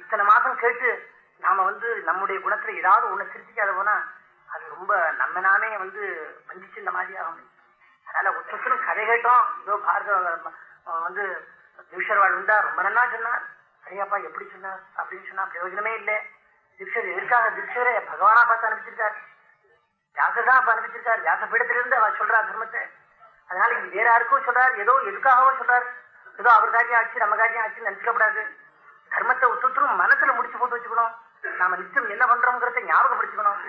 இத்தனை மாதம் கேட்டு நாம வந்து நம்முடைய குணத்துல ஏதாவது ஒண்ணு திருத்திக்காத போனா அது ரொம்ப நம்ம நாமே வந்து வஞ்சிச்சு இந்த மாதிரி ஆகும். அதனால ஒருத்தரும் கதை கேட்டோம். ஏதோ பாரத வந்து திவ்ஷர்வாள் வந்தா ரொம்ப நல்லா சொன்னார். ஐயாப்பா எப்படி சொன்னா? அப்படின்னு சொன்னா பிரயோஜனமே இல்லை. திவ்ஷர் எதற்காக திவ்ஷரை பகவானா பார்த்து அனுப்பிச்சிருக்காரு. வியாசதான் அப்ப அனுப்பிச்சிருக்காரு. அவர் சொல்றா தர்மத்தை. அதனால இங்க வேற யாருக்கும் சொல்றாரு. ஏதோ எதுக்காகவோ சொல்றாரு. ஏதோ அவர் காரியம் ஆச்சு நம்ம காரியம் ஆச்சு நினைச்சுக்கப்படாது தர்மத்தை ஒத்துத்தரும் மனசுல முடிச்சு போட்டு வச்சுக்கணும். நாம நிச்சயம் என்ன பண்றோம்ங்கிறத ஞாபகப்படுத்திக்கணும்.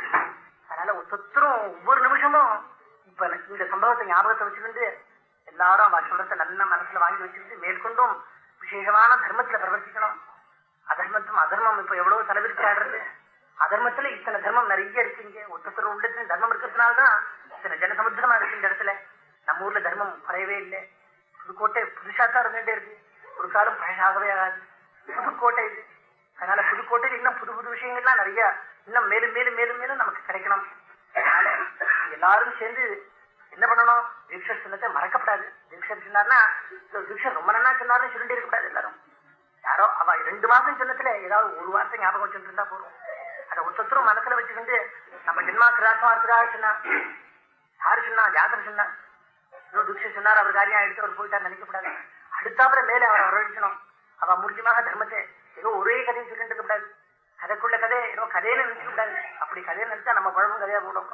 அதனால ஒத்துத்தரும் ஒவ்வொரு நிமிஷமும் இப்ப இந்த சம்பவத்தை ஞாபகத்தை வச்சுக்கிட்டு எல்லாரும் அவ சொல்றதை நல்ல மனசுல வாங்கி வச்சுக்கிட்டு மேற்கொண்டும் விசேஷமான தர்மத்துல பிரவர்த்திக்கணும். அதர்மத்தும் அதர்மம் இப்ப எவ்வளவு தலைவிரிச்சு ஆடுறது அதர்மத்துல இத்தனை தர்மம் நிறைய இருக்குங்க ஒருத்தர் உள்ளத்துல தர்மம் இருக்கிறதுனாலதான் இத்தனை ஜனசமுத்திரமா இருக்கு இந்த இடத்துல. நம்ம ஊர்ல தர்மம் குறையவே இல்லை. புதுக்கோட்டை புதுசா தான் இருந்துட்டே இருக்கு. ஒரு காலம் பழையாகவே ஆகாது. புதுக்கோட்டை இது. அதனால புதுக்கோட்டையில் இன்னும் புது புது விஷயங்கள்லாம் நிறைய இன்னும் மேலும் மேலும் மேலும் மேலும் நமக்கு கிடைக்கணும். அதனால எல்லாரும் சேர்ந்து என்ன பண்ணணும்? தீட்சர் சொன்னதை மறக்கப்படாது. தீட்சர் சொன்னார்னா இதோ தீட்சர் ரொம்ப நல்லா சொன்னார்னு சொல்லிட்டு இருக்கக்கூடாது எல்லாரும். யாரோ அவ ரெண்டு மாசம் சொன்னதுல ஏதாவது ஒரு வார்த்தை ஞாபகம் வச்சுட்டு இருந்தா போதும். அதை ஒருத்தரும் மனசுல வச்சுக்கிட்டு நம்ம ஜென்மா கிராசமா இருக்கிறதாக சொன்னா யாரு சொன்னா? ஜாதர் சொன்னா. ஏதோ துக்ஷ சொன்னார் அவர் காரியம் எடுத்து அவர் போயிட்டார் நினைக்கப்படாது. அடுத்தாப்புல மேல அவர் வரவழைக்கணும். அவ முக்கியமாக தர்மத்தை ஏதோ ஒரே கதையை சொல்லிட்டு கூடாது கதைக்குள்ள கதை ஏதோ கதையில நினைச்சு கூடாது அப்படி கதையை நினைச்சா நம்ம குழம்பும் கதையா போடும்.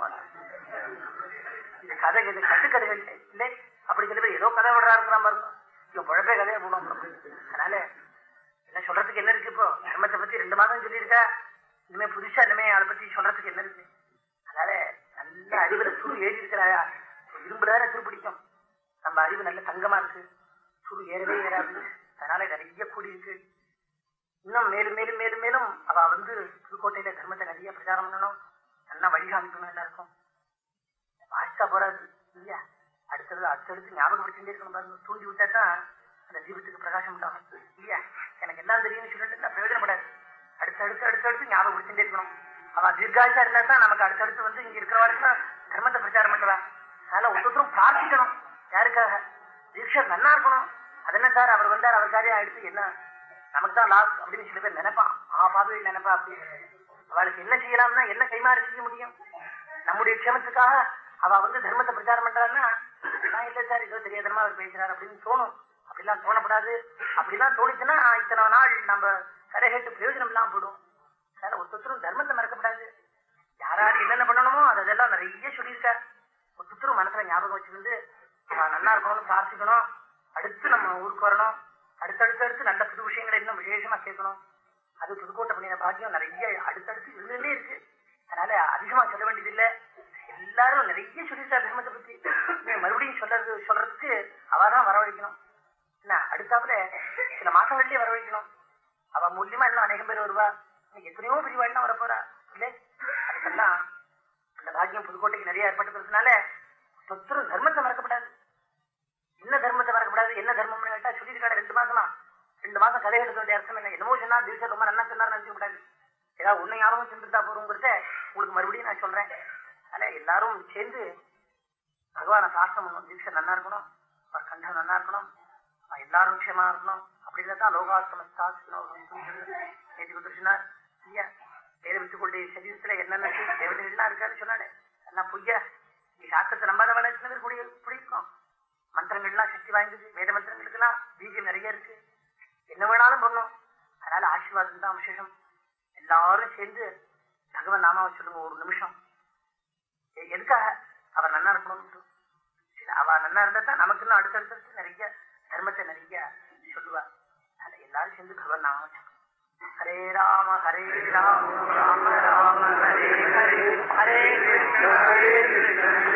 இது கதை இது கட்டுக்கதைகள் இல்லை. அப்படி சில பேர் ஏதோ கதை விடுறா இருக்கிறான் மாதிரி இவன் குழப்பே கதையை போடும் அதனால என்ன சொல்றதுக்கு என்ன இருக்கு இப்போ? தர்மத்தை பத்தி ரெண்டு மாதம் சொல்லியிருக்கா. இனிமே புதுசா இனிமே அதை பத்தி சொல்றதுக்கு என்ன இருக்கு? அதனால நல்ல அறிவுல சுரு ஏறி இருக்கிறாயா இரும்புதான திருப்பிடிக்கும் நம்ம அறிவு நல்ல தங்கமா இருக்கு. சுரு ஏறவே ஏறாது. அதனால நிறைய கூடி இருக்கு. இன்னும் மேலும் மேலும் மேலும் மேலும் அவ வந்து புதுக்கோட்டையில தர்மத்தை நிறைய பிரச்சாரம் பண்ணணும். நல்லா வழிகாமிக்கணும் எல்லாருக்கும். வாசிச்சா போறாது இல்லையா? அடுத்தது அடுத்தடுத்து ஞாபகப்படுத்திட்டே இருக்கணும் பாருங்க. தூண்டி விட்டா தான் அந்த தீபத்துக்கு பிரகாசம் உண்டாகும். இல்லையா? எனக்கு எல்லாம் தெரியும்னு சொல்லிட்டு நான் பிரயோஜனப்படாது அடுத்தடுத்து அடுத்தடுத்து ஞாபகப்படுத்திட்டே இருக்கணும். அவன் தீர்காயுஷா இருந்தா தான் நமக்கு அடுத்தடுத்து வந்து இங்க இருக்கிறவருக்கு தர்மத்தை பிரச்சாரம் பண்றா அதனால ஒவ்வொருத்தரும் பிரார்த்திக்கணும். யாருக்காக? தீட்சர் நல்லா இருக்கணும். அதென்ன சார்? அவர் வந்தார் அவர் காரியம் ஆயிடுச்சு. என்ன? நமக்கு தான் லாஸ் அப்படின்னு சில பேர் நினைப்பான். ஆ பாபி நினைப்பா அப்படின்னு அவளுக்கு என்ன செய்யலாம்னா என்ன கைமாறு செய்ய முடியும்? நம்முடைய க்ஷேமத்துக்காக அவ வந்து தர்மத்தை பிரச்சாரம் பண்றாருன்னா நான் இல்ல சார் ஏதோ தெரியாதனமா அவர் பேசுறாரு அப்படின்னு தோணும். அப்படிலாம் தோணப்படாது. அப்படிலாம் தோணுச்சுன்னா இத்தனை நாள் நம்ம கடைகட்டு கேட்டு பிரயோஜனம் இல்லாம போடும் அதனால ஒருத்தரும் தர்மத்தை மறக்கப்படாது. யாராரு என்னென்ன பண்ணணுமோ அதெல்லாம் நிறைய சொல்லியிருக்கா ஒருத்தரும் மனசுல ஞாபகம் வச்சுருந்து நல்லா இருக்கணும்னு பிரார்த்திக்கணும். அடுத்து நம்ம ஊருக்கு வரணும். அடுத்தடுத்து அடுத்து நல்ல புது விஷயங்களை இன்னும் விசேஷமா கேட்கணும். அது புதுக்கோட்டை பண்ணின பாக்கியம் நிறைய அடுத்தடுத்து இருந்துட்டே இருக்கு. அதனால அதிகமா சொல்ல வேண்டியது இல்லை எல்லாரும் நிறைய சொல்லியிருக்கா தர்மத்தை பத்தி. மறுபடியும் சொல்றது சொல்றதுக்கு அவதான் வரவழைக்கணும் என்ன அடுத்தாப்புல சில மாசங்கள்லயே வரவழைக்கணும் அவ மூலியமா எல்லாம் அநேகம் பேர் வருவா. எத்தனையோ பிரிவாள்லாம் வர போறா. இல்ல அதுக்கெல்லாம் அந்த பாக்கியம் புதுக்கோட்டைக்கு நிறைய ஏற்பட்டுக்கிறதுனால சொத்துரு தர்மத்தை மறக்கப்படாது. என்ன தர்மத்தை மறக்கப்படாது என்ன தர்மம்னு கேட்டா சொல்லியிருக்காங்க ரெண்டு மாசமா. ரெண்டு மாசம் கதை எடுக்க வேண்டிய அர்த்தம் என்ன என்னமோ சொன்னா திவ்சர் ரொம்ப நல்லா சொன்னார் நினைச்சுக்கூடாது ஏதாவது உன்னை யாரும் செஞ்சுட்டா போறோங்கிறத உங்களுக்கு மறுபடியும் நான் சொல்றேன். ஆனா எல்லாரும் சேர்ந்து பகவான பிரார்த்தனை பண்ணணும் தீட்சை நல்லா இருக்கணும். அவர் கண்டம் நல்லா இருக்கணும். எல்லாரும் விஷயமா இருக்கணும். அப்படின்னு தான் லோகாசமஸ்தாசினோர் கொடுத்துருச்சுனார் ஐயா வேத சரீரத்துல என்னென்ன தேவதைகள்லாம் இருக்கான்னு சொன்னாரு. எல்லாம் பொய்யா நீ சாஸ்திரத்தை நம்பாத வேலை எத்தனை பேர் கூடிய பிடிக்கும் மந்திரங்கள்லாம் சக்தி வாய்ந்தது. வேத மந்திரங்களுக்கெல்லாம் பீஜம் நிறைய இருக்கு. என்ன வேணாலும் பண்ணும். அதனால ஆசீர்வாதம் தான் விசேஷம். எல்லாரும் சேர்ந்து பகவன் நாமாவை சொல்லுங்க ஒரு நிமிஷம். எதுக்காக? அவ நன்னா இருக்கணும்னு சரி, அவ நன்னா இருந்தா தான் நமக்கு எல்லாம் அடுத்தடுத்து நிறைய தர்மத்தை நிறைய சொல்லுவா. அதனால எல்லாரும் சேர்ந்து பகவன் நாம ஹரே ராம ஹரே ராம ராம ராம ஹரே ஹரே. ஹரே கிருஷ்ண ஹரே கிருஷ்ண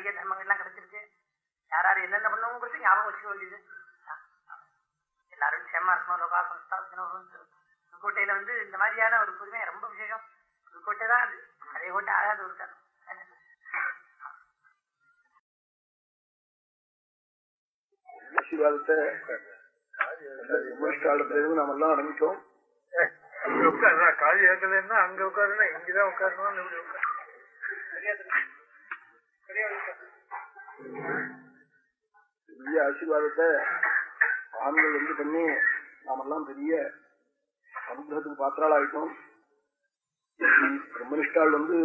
நிறைய தர்மங்கள்லாம் கிடைச்சிருக்கு. யார் யார் என்னென்ன பண்ணுவோங்கிறது ஞாபகம் வச்சுக்க வேண்டியது. எல்லாரும் சேமா இருக்கணும் லோகா புதுக்கோட்டையில வந்து இந்த மாதிரியான ஒரு புதுமை ரொம்ப விசேஷம். புதுக்கோட்டை தான் அது. அதே கோட்டை ஆகாத ஒரு கதை ஆசீர்வாதத்தை காலத்திலிருந்து நாம எல்லாம் ஆரம்பிச்சோம் அங்க உட்காரு காலி ஏற்கலன்னா அங்க உட்காருன்னா இங்கதான் உட்காரணும் இப்படி உட்காரு. பெரிய ஆசீர்வாதத்தை ஆண்கள் வந்து பண்ணி நாமெல்லாம் பெரிய அனுகிரகத்துக்கு பாத்திரால் ஆயிட்டோம் பிரம்மனிஷ்டால் வந்து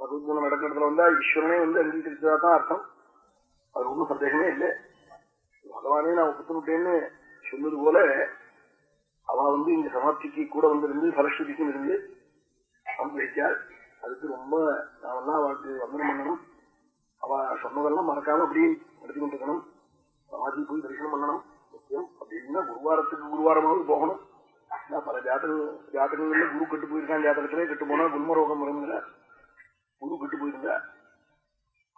பகவத்குணம் நடக்கிறதுல வந்தா ஈஸ்வரனே வந்து அங்கீகரிச்சதா தான் அர்த்தம். அது ஒன்றும் சந்தேகமே இல்லை. பகவானே நான் ஒப்புத்துனுட்டேன்னு சொன்னது போல அவ வந்து இந்த சமாப்திக்கு கூட வந்திருந்து பலஸ்ருதிக்கும் இருந்து அனுபவிச்சாள் அதுக்கு ரொம்ப நாமெல்லாம் அவளுக்கு வந்தனம் பண்ணணும். அவ சொன்னதெல்லாம் மறக்காம அப்படியே எடுத்துக்கிட்டு இருக்கணும் சமாதி போய் தரிசனம் பண்ணணும். முக்கியம் அப்படின்னா குருவாரத்துக்கு குருவாரமாவது போகணும். பல ஜாத்தக ஜாத்தகங்கள்ல குரு கெட்டு போயிருக்கான் ஜாதகத்திலே கெட்டு போனா குல்மரோகம் வருங்கிற குரு கெட்டு போயிருந்தா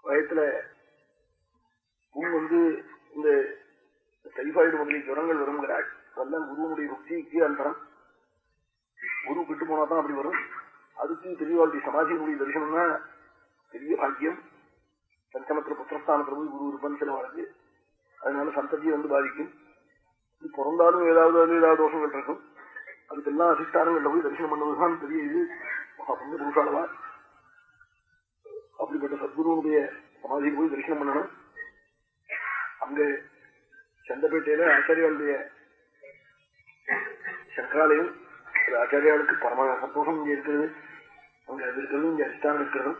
வயத்துல குரு வந்து இந்த டைபாய்டு முதலிய ஜுரங்கள் வருங்கிறாள் அதெல்லாம் குருவனுடைய புக்திக்கு அந்தரம் குரு கெட்டு போனா தான் அப்படி வரும். அதுக்கு பெரியவாளுடைய சமாதியினுடைய தரிசனம்னா பெரிய பாக்கியம். சங்கமத்துல புத்திரஸ்தானத்துல போய் குரு இருப்பன் சில அதனால சந்ததியை வந்து பாதிக்கும். இது பிறந்தாலும் ஏதாவது அது ஏதாவது தோஷங்கள் இருக்கும். அதுக்கெல்லாம் அதிஷ்டானங்கள்ல போய் தரிசனம் பண்ணுவதுதான் பெரிய இது. மகாபுண்ணிய புருஷாளவா அப்படிப்பட்ட சத்குருவனுடைய சமாதிக்கு போய் தரிசனம் பண்ணணும். அங்க செந்தப்பேட்டையில ஆச்சாரியாளுடைய சங்கராலயம் அது ஆச்சாரியாளுக்கு பரம சந்தோஷம் இங்கே இருக்கிறது. அங்க அது இருக்கிறது இங்க அதிஷ்டானம் இருக்கிறது.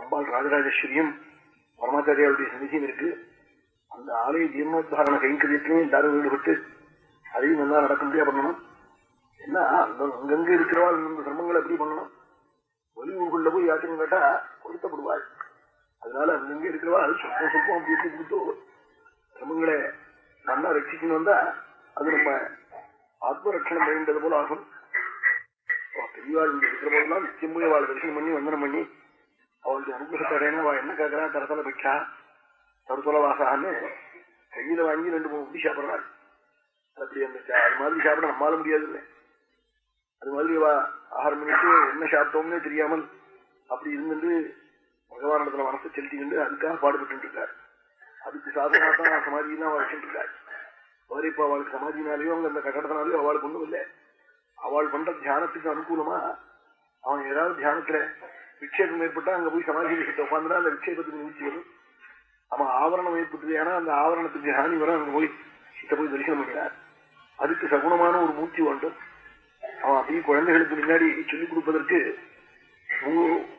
அம்பாள் ராஜராஜேஸ்வரியும் பரமாச்சாரியாளுடைய சன்னிதியம் இருக்கு. அந்த ஆலய ஜீர்ணோத்தாரண கைங்கரியத்திலையும் எல்லாரும் ஈடுபட்டு அதையும் நல்லா நடக்க முடியா பண்ணணும். என்ன அந்த அங்கங்க இருக்கிறவாள் இந்த சிரமங்களை எப்படி பண்ணணும்? ஒலி ஊருக்குள்ள போய் யாத்திரம் கேட்டா பொருத்தப்படுவாள். அதனால அங்கங்க இருக்கிறவாள் சுத்தம் சுத்தம் அப்படி கொடுத்து சிரமங்களை நல்லா ரட்சிக்கணும் வந்தா அது நம்ம ஆத்மரட்சணம் வேண்டது போல ஆகும். பெரியவாள் இருக்கிற போதெல்லாம் நிச்சயமே வாழ் தரிசனம் பண்ணி வந்தனம் பண்ணி அவளுக்கு அனுகிரகத்தை அவள் என்ன கேட்கறா கரத்தல பிச்சா தருத்தல வாசான்னு கையில வாங்கி ரெண்டு மூணு குடி சாப்பிடறாள் அப்படி இருந்துச்சா. அது மாதிரி சாப்பிட நம்மளால முடியாது இல்லை அது மாதிரி அவ ஆறு பண்ணிட்டு என்ன சாப்பிட்டோம்னே தெரியாமல் அப்படி இருந்துட்டு பகவானிடத்துல மனசை செலுத்திக்கிண்டு அதுக்காக பாடுபட்டு இருக்காரு. அதுக்கு சாதனா தான் சமாதினா வச்சுட்டு இருக்காரு. வேற இப்ப அவளுக்கு சமாதினாலேயோ அவங்க அந்த கட்டடத்தினாலேயோ அவளுக்கு ஒண்ணும் இல்லை. அவள் பண்ற தியானத்துக்கு அனுகூலமா அவன் ஏதாவது தியானத்துல விக்ஷேபம் ஏற்பட்டா அங்க போய் சமாதி கிட்ட உட்காந்துனா அந்த விக்ஷேபத்துக்கு நிகழ்ச்சி வரும். அவன் ஆவரணம் ஏற்பட்டது. ஏன்னா அந்த ஆவரணத்துக்கு ஹானி வரும். அங்க போய் கிட்ட போய் தரிசனம் பண்ணினார் அதுக்கு சகுணமான ஒரு மூர்த்தி வேண்டும் அவன் அப்படியே குழந்தைகளுக்கு முன்னாடி சொல்லிக் கொடுப்பதற்கு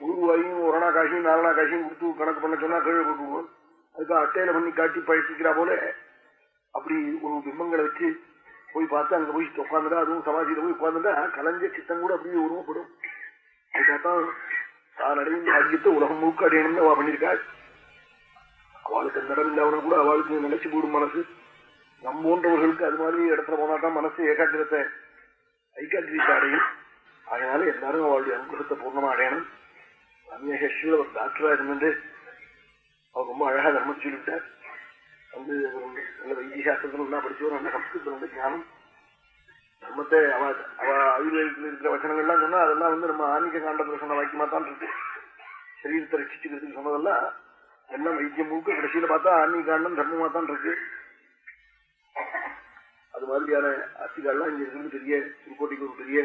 ஊர்வாயும் ஒரணா காசியும் நாலனா காசியும் கொடுத்து கணக்கு பண்ண சொன்னா கீழே போட்டுவோம் அதுக்கு அட்டையில பண்ணி காட்டி பழசிக்கிறா போல அப்படி ஒரு பிம்பங்களை வச்சு போய் பார்த்து அங்க போய் உட்காந்துட்டா அதுவும் சமாஜியில போய் உட்காந்துட்டா கலைஞ்ச சித்தம் கூட அப்படியே உருவப்படும். அதுக்காகத்தான் தான் அடையும் பாக்கியத்தை உலகம் முழுக்க அடையணும்னு அவ பண்ணிருக்காள் அவளுக்கு அந்த இடம் இல்லாம கூட அவளுக்கு நினைச்சு போடும் மனசு நம் போன்றவர்களுக்கு அது மாதிரி இடத்துல போனாதான் மனசு ஏகாக்கிரத்தை ஐக்காக்கிரத்தை அடையும் அதனால எல்லாரும் அவளுடைய அனுகிரகத்தை பூர்ணமா அடையணும் ரம்யஹஸ்வர ஒரு டாக்டரா இருந்து அவர் ரொம்ப அழகா தர்மம் சொல்லிவிட்டார் வந்து நல்ல வைத்திய சாஸ்திரத்துல படிச்சவர் நல்ல சம்ஸ்கிருதம் ஞானம் தர்மத்தை அவ அவ ஆயுர்வேதத்தில் இருக்கிற வச்சனங்கள்லாம் சொன்னா அதெல்லாம் வந்து நம்ம ஆன்மீக காண்டத்தில் சொன்ன வாக்கியமா தான் இருக்கு. சரீரத்தை ரட்சிச்சுக்கிறதுக்கு சொன்னதெல்லாம் எல்லாம் வைத்தியம் முழுக்க கடைசியில பார்த்தா ஆன்மீக காண்டம் தர்மமா தான் இருக்கு. அது மாதிரியான ஆசிகாலாம் இங்க இருந்து பெரிய திருக்கோட்டைக்கு ஒரு பெரிய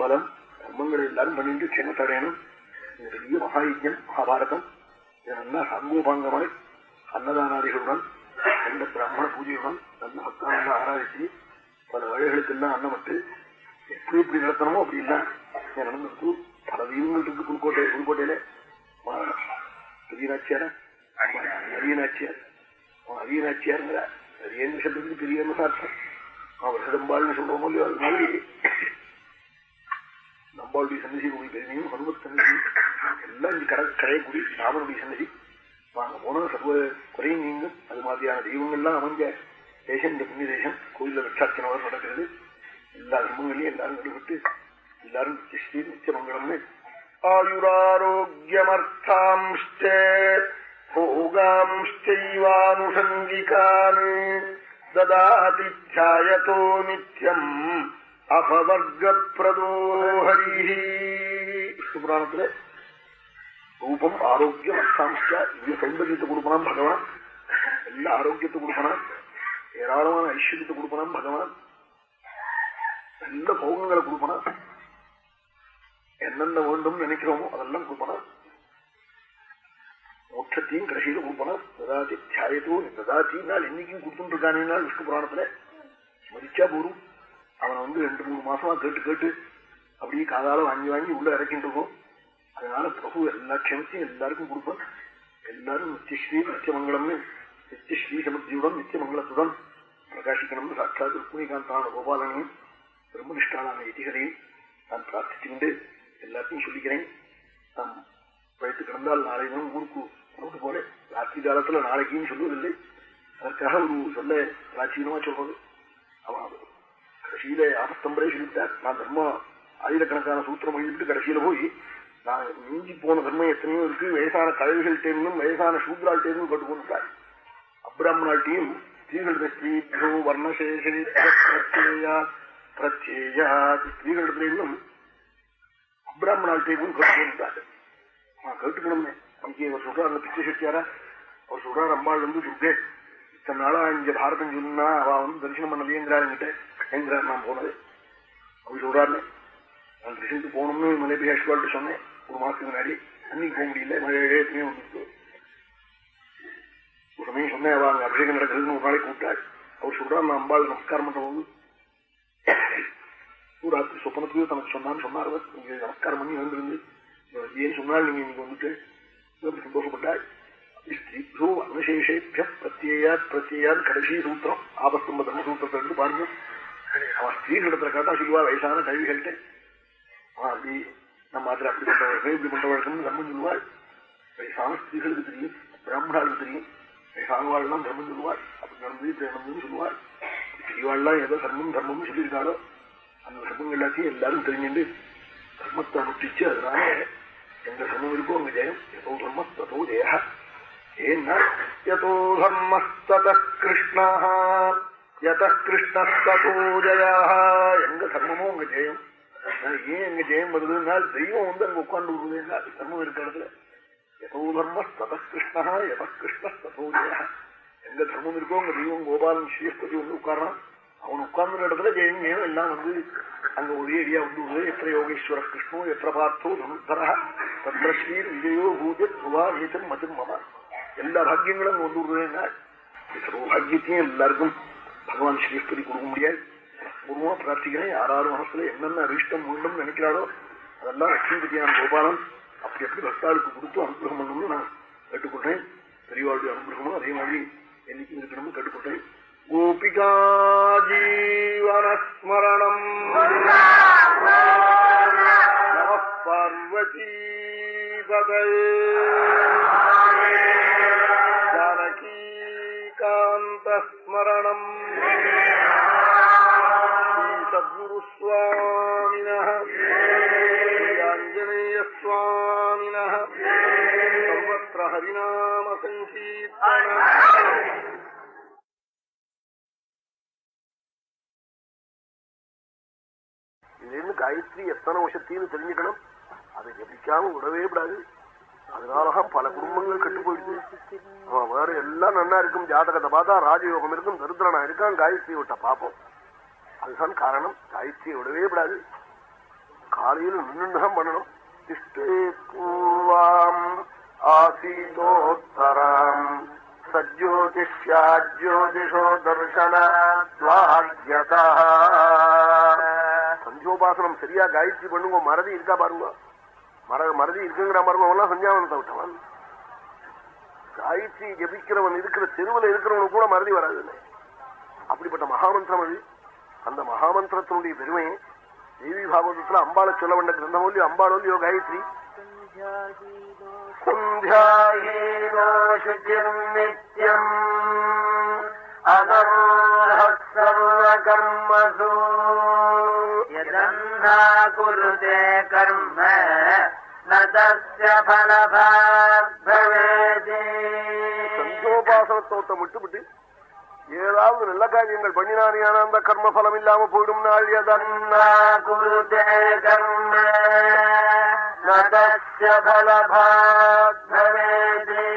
பலம். தர்மங்களை எல்லாரும் பண்ணிட்டு க்ஷமத்தை தடையணும் பெரிய மகாயுஜம் மகாபாரதம். இதெல்லாம் சங்கோபாங்கமாய் அன்னதானாதிகளுடன் நல்ல பிராமண பூஜையுடன் நல்ல பக்தான ஆராய்ச்சி பல வழிகளுக்கெல்லாம் அன்னமட்டு எப்படி எப்படி நடத்தணுமோ அப்படி எல்லாம் நடந்துட்டு பல வீரங்கள் இருக்கு புதுக்கோட்டை புதுக்கோட்டையில பெரியநாச்சியார? அரியநாச்சியார். அரியநாச்சியாருங்கிறார் அரியன் சப்தத்துக்கு பெரிய அர்த்தம். அவர் ஹிடம்பாள்னு சொல்றோமோ இல்லையோ அது மாதிரி நம்பாளுடைய சன்னதி உங்களுக்கு பெருமையும் ஹனுமத் சன்னதி எல்லாம் இங்க கடை கடையக்குடி ராமனுடைய சன்னதி. வாங்க போனா சர்வ குறையும் நீங்கும். அது மாதிரியான தெய்வங்கள்லாம் அமைஞ்ச தேசம் இந்த புண்ணிய தேசம் கோயில லட்சாட்சணவர் நடக்கிறது எல்லா தர்மங்களையும் எல்லாரும் ஈடுபட்டு எல்லாரும் ஸ்ரீ நித்திய மங்களம்னு ஆயுராரோக்கியமர்த்தாம்ச்ச भोगांश्चैवानुषङ्गिकान् ददाति ध्यायतो नित्यम् அபவர்கப்பிரதோ ஹரிஹி விஷ்ணுபுராணத்துல ரூபம் ஆரோக்கியம் அர்த்தாம்சா இவ்வளவு சௌந்தரியத்தை கொடுப்பான் பகவான் எல்லா ஆரோக்கியத்தை கொடுப்பான் ஏராளமான ஐஸ்வர்யத்தை கொடுப்பான் பகவான்? நல்ல போகங்களை கொடுப்பனா? என்னென்ன வேண்டும் நினைக்கிறோமோ அதெல்லாம் கொடுப்பான்? மோட்சத்தையும் கடைசியில கொடுப்பான்? ததாதி தியாயத்தோ ததாத்தினால் இன்னைக்கும் கொடுத்துட்டு இருக்கானே விஷ்ணு புராணத்துல ஸ்மரிச்சா போரும் அவனை வந்து ரெண்டு மூணு மாசமா கேட்டு கேட்டு அப்படியே காதால வாங்கி வாங்கி உள்ள இறக்கிட்டு இருக்கும். அதனால பிரபு எல்லா க்ஷமத்தையும் எல்லாருக்கும் கொடுப்பான். எல்லாரும் நித்தியஸ்ரீ நித்தியமங்கலம்னு நித்திய ஸ்ரீசமத்தியுடன் நித்திய மங்களத்துடன் பிரகாசிக்கணும்னு சாட்சாத் ருக்மிகாந்தான கோபாலனையும் பிரம்மனிஷ்டான எதிகளையும் நான் பிரார்த்திச்சுண்டு எல்லாத்தையும் சொல்லிக்கிறேன். நாம் பழைத்து கிடந்தால் நாளை தினம் ஊருக்கு புறப்பட்டு போல ராத்திரி காலத்துல நாளைக்கும் சொல்லுவதில்லை அதற்காக ஒரு சொல்ல பிராச்சீனமா சொல்றது அவன் கடைசியில ஆபத்தம்பரே சொல்லிவிட்டார். நான் தர்மம் ஆயிரக்கணக்கான சூத்திரம் எழுதிட்டு கடைசியில போய் நான் மிஞ்சி போன தர்மம் எத்தனையோ இருக்கு. வயசான கழவிகள் வயசான சூத்ரால் கட்டுக்கொண்டுட்டார் அப்ராமணாட்டியும் கொண்டுட்டார் அப்ராமணால்ட்டையும் ஸ்திரீகள் ஸ்திரீபியோ வர்ணசேஷா பிரத்யேயா ஸ்திரீகளிடத்திலும் அப்ராமணாட்டியும் கேட்டுக்கொண்டாரு கேட்டுக்கணும்னே அங்கே அவர் சொல்றாரு பிச்சை செட்டியாரா? அவர் சொல்றாரு அம்பாள் வந்து துர்கே இத்தனை நாளா இங்க பாரதம் சொன்னா அவ வந்து தரிசனம் பண்ணலையேங்கிறாருங்கிட்ட எங்கிறார் நான் போனது. அவர் சொல்றாரு நான் தரிசனத்துக்கு போகணும்னு மலைபி ஹேஷ்வால்ட்டு சொன்னேன். ஒரு மாசத்துக்கு முன்னாடி. அன்னைக்கு போக முடியல. மழையே வந்துருக்கு. ஒரு சமயம் சொன்னேன் அவ அபிஷேகம் நடக்குதுன்னு ஒரு நாளைக்கு கூப்பிட்டாள் அவர் சொல்றாரு நான் அம்பாள் நமஸ்காரம் பண்ற போது ராத்திரி சொப்பனத்துக்கு தனக்கு சொன்னான்னு சொன்னார் அவர். நீங்க நமஸ்காரம் பண்ணி வந்திருந்து ஏன் சொன்னால் நீங்க இன்னைக்கு வந்துட்டு அப்படி சந்தோஷப்பட்டாள் அனுசேஷேபிய பிரத்யேயாத் பிரத்யேயாத் கடைசி சூத்திரம். ஆபஸ்தம்ப தர்ம எடுத்து பாருங்க. அவன் ஸ்திரீகளிடத்துல காட்டா சொல்லுவா வயசான கல்விகள்கிட்ட. அவன் அப்படி நம்ம அதுல அப்படி பண்றவர்கள் இப்படி பண்ற பண்றவர்கள் தர்மம் சொல்லுவாள் வயசான ஸ்திரீகளுக்கு தெரியும் பிராமணாளுக்கு தெரியும். வயசானவாள்லாம் தர்மம் சொல்லுவாள். அப்படி நடந்தது நடந்துன்னு சொல்லுவாள். பெரியவாள்லாம் ஏதோ தர்மம் தர்மம்னு சொல்லியிருக்காளோ? அந்த தர்மம் எல்லாத்தையும் எல்லாரும் தெரிஞ்சுட்டு தர்மத்தை அனுஷ்டிச்சு அதனால எங்க தர்மம் இருக்கோ அங்க ஜெயம். எதோ தர்ம ததோ ஜெயா. ஏன்னா யதோ தர்மஸ்தத கிருஷ்ணா யத கிருஷ்ணஸ்தோ ஜயா எங்க தர்மமோ அங்க ஜெயம். ஏன் எங்க ஜெயம் வருதுன்னா தெய்வம் வந்து அங்க உட்காந்து விடுவது தர்மம் இருக்க இடத்துல. யதோ தர்மஸ்தத கிருஷ்ணா யத கிருஷ்ணஸ்தோ ஜெயா எங்க தர்மம் இருக்கோ அங்க தெய்வம் கோபாலன் ஸ்ரீஸ்பதி வந்து உட்காரான் அவன் உட்கார்ந்த இடத்துல ஜெயம் ஜெயம் எல்லாம் வந்து அங்க ஒரே ஏரியா வந்து எத்த யோகேஸ்வர கிருஷ்ணோ எத்த பார்த்தோ தனுத்தரா தத்திர ஸ்ரீர் விஜயோ பூஜ துவா நீச்சம் மதும் மம எல்லா பாக்கியங்களும் அங்க வந்து விடுறேன்னா சர்வபாகியத்தையும் எல்லாருக்கும் பகவான் ஸ்ரீஸ்பதி கொடுக்க முடியாது பூர்வமா பிரார்த்திக்கிறேன் யாராரும் மனசுல என்னென்ன அரிஷ்டம் வேண்டும் நினைக்கிறாரோ அதெல்லாம் லட்சுமி பத்தியான கோபாலன் அப்படி எப்படி பக்தாளுக்கு கொடுத்து அனுகிரகம் பண்ணணும்னு நான் கேட்டுக்கொள்றேன் பெரியவாளுடைய அனுகிரகமும் அதே மாதிரி என்னைக்கு இருக்கணும்னு கேட்டுக்கொள்றேன் கோபிகா ஜீவனஸ்மரணம். பார்வதி ஜானகீகாந்தஸ்மரணம் காயத்ரி எத்தனை வருஷத்தின்னு தெரிஞ்சுக்கணும். அதை ஜபிக்காம விடவே கூடாது. அதனாலதான் பல குடும்பங்கள் கெட்டு போயிடுச்சு அவன் வேற எல்லாம் நன்னா இருக்கும். ஜாதகத்தை பார்த்தா ராஜயோகம் இருக்கும். தரித்திரனா இருக்கான். காயத்ரி விட்ட பார்ப்போம் அதுதான் காரணம். காயத்ரியை விடவே கூடாது. காலையில் நின்றுதான் பண்ணணும். திஷ்டே பூர்வாம் ஆசீதோத்தராம். சஜ்யோதிஷாஜ்யோதிஷோ தர்சனா சந்தியோபாசனம் சரியா காயத்ரி பண்ணுங்க மறதி இருக்கா பாருங்க. மர மறதி இருக்குங்கிற பாருங்க அவெல்லாம் சந்தியாவனத்தை விட்டவன். காயத்ரி ஜபிக்கிறவன் இருக்கிற தெருவில் இருக்கிறவனுக்கு கூட மறதி வராதுன்னு. அப்படிப்பட்ட மகாமந்திரம் அது. அந்த மகாமந்திரத்தினுடைய பெருமை தேவி பாகவதத்துல அம்பாளை சொல்ல வேண்ட கிரந்தம் ஒல்லி அம்பாள் ஒல்லியோ காயத்ரி நித்யம் सर्वकर्मसु यदन्ना कुरुते कर्म न तस्य फलभाग् भवेति சந்தியோபாசனத்தோட்ட விட்டுவிட்டு ஏதாவது நல்ல காரியங்கள் பண்ணினானியான அந்த கர்ம பலம் இல்லாம போயிடும் நாள் எதன்னா कुरुते कर्म न तस्य फलभाग् भवेति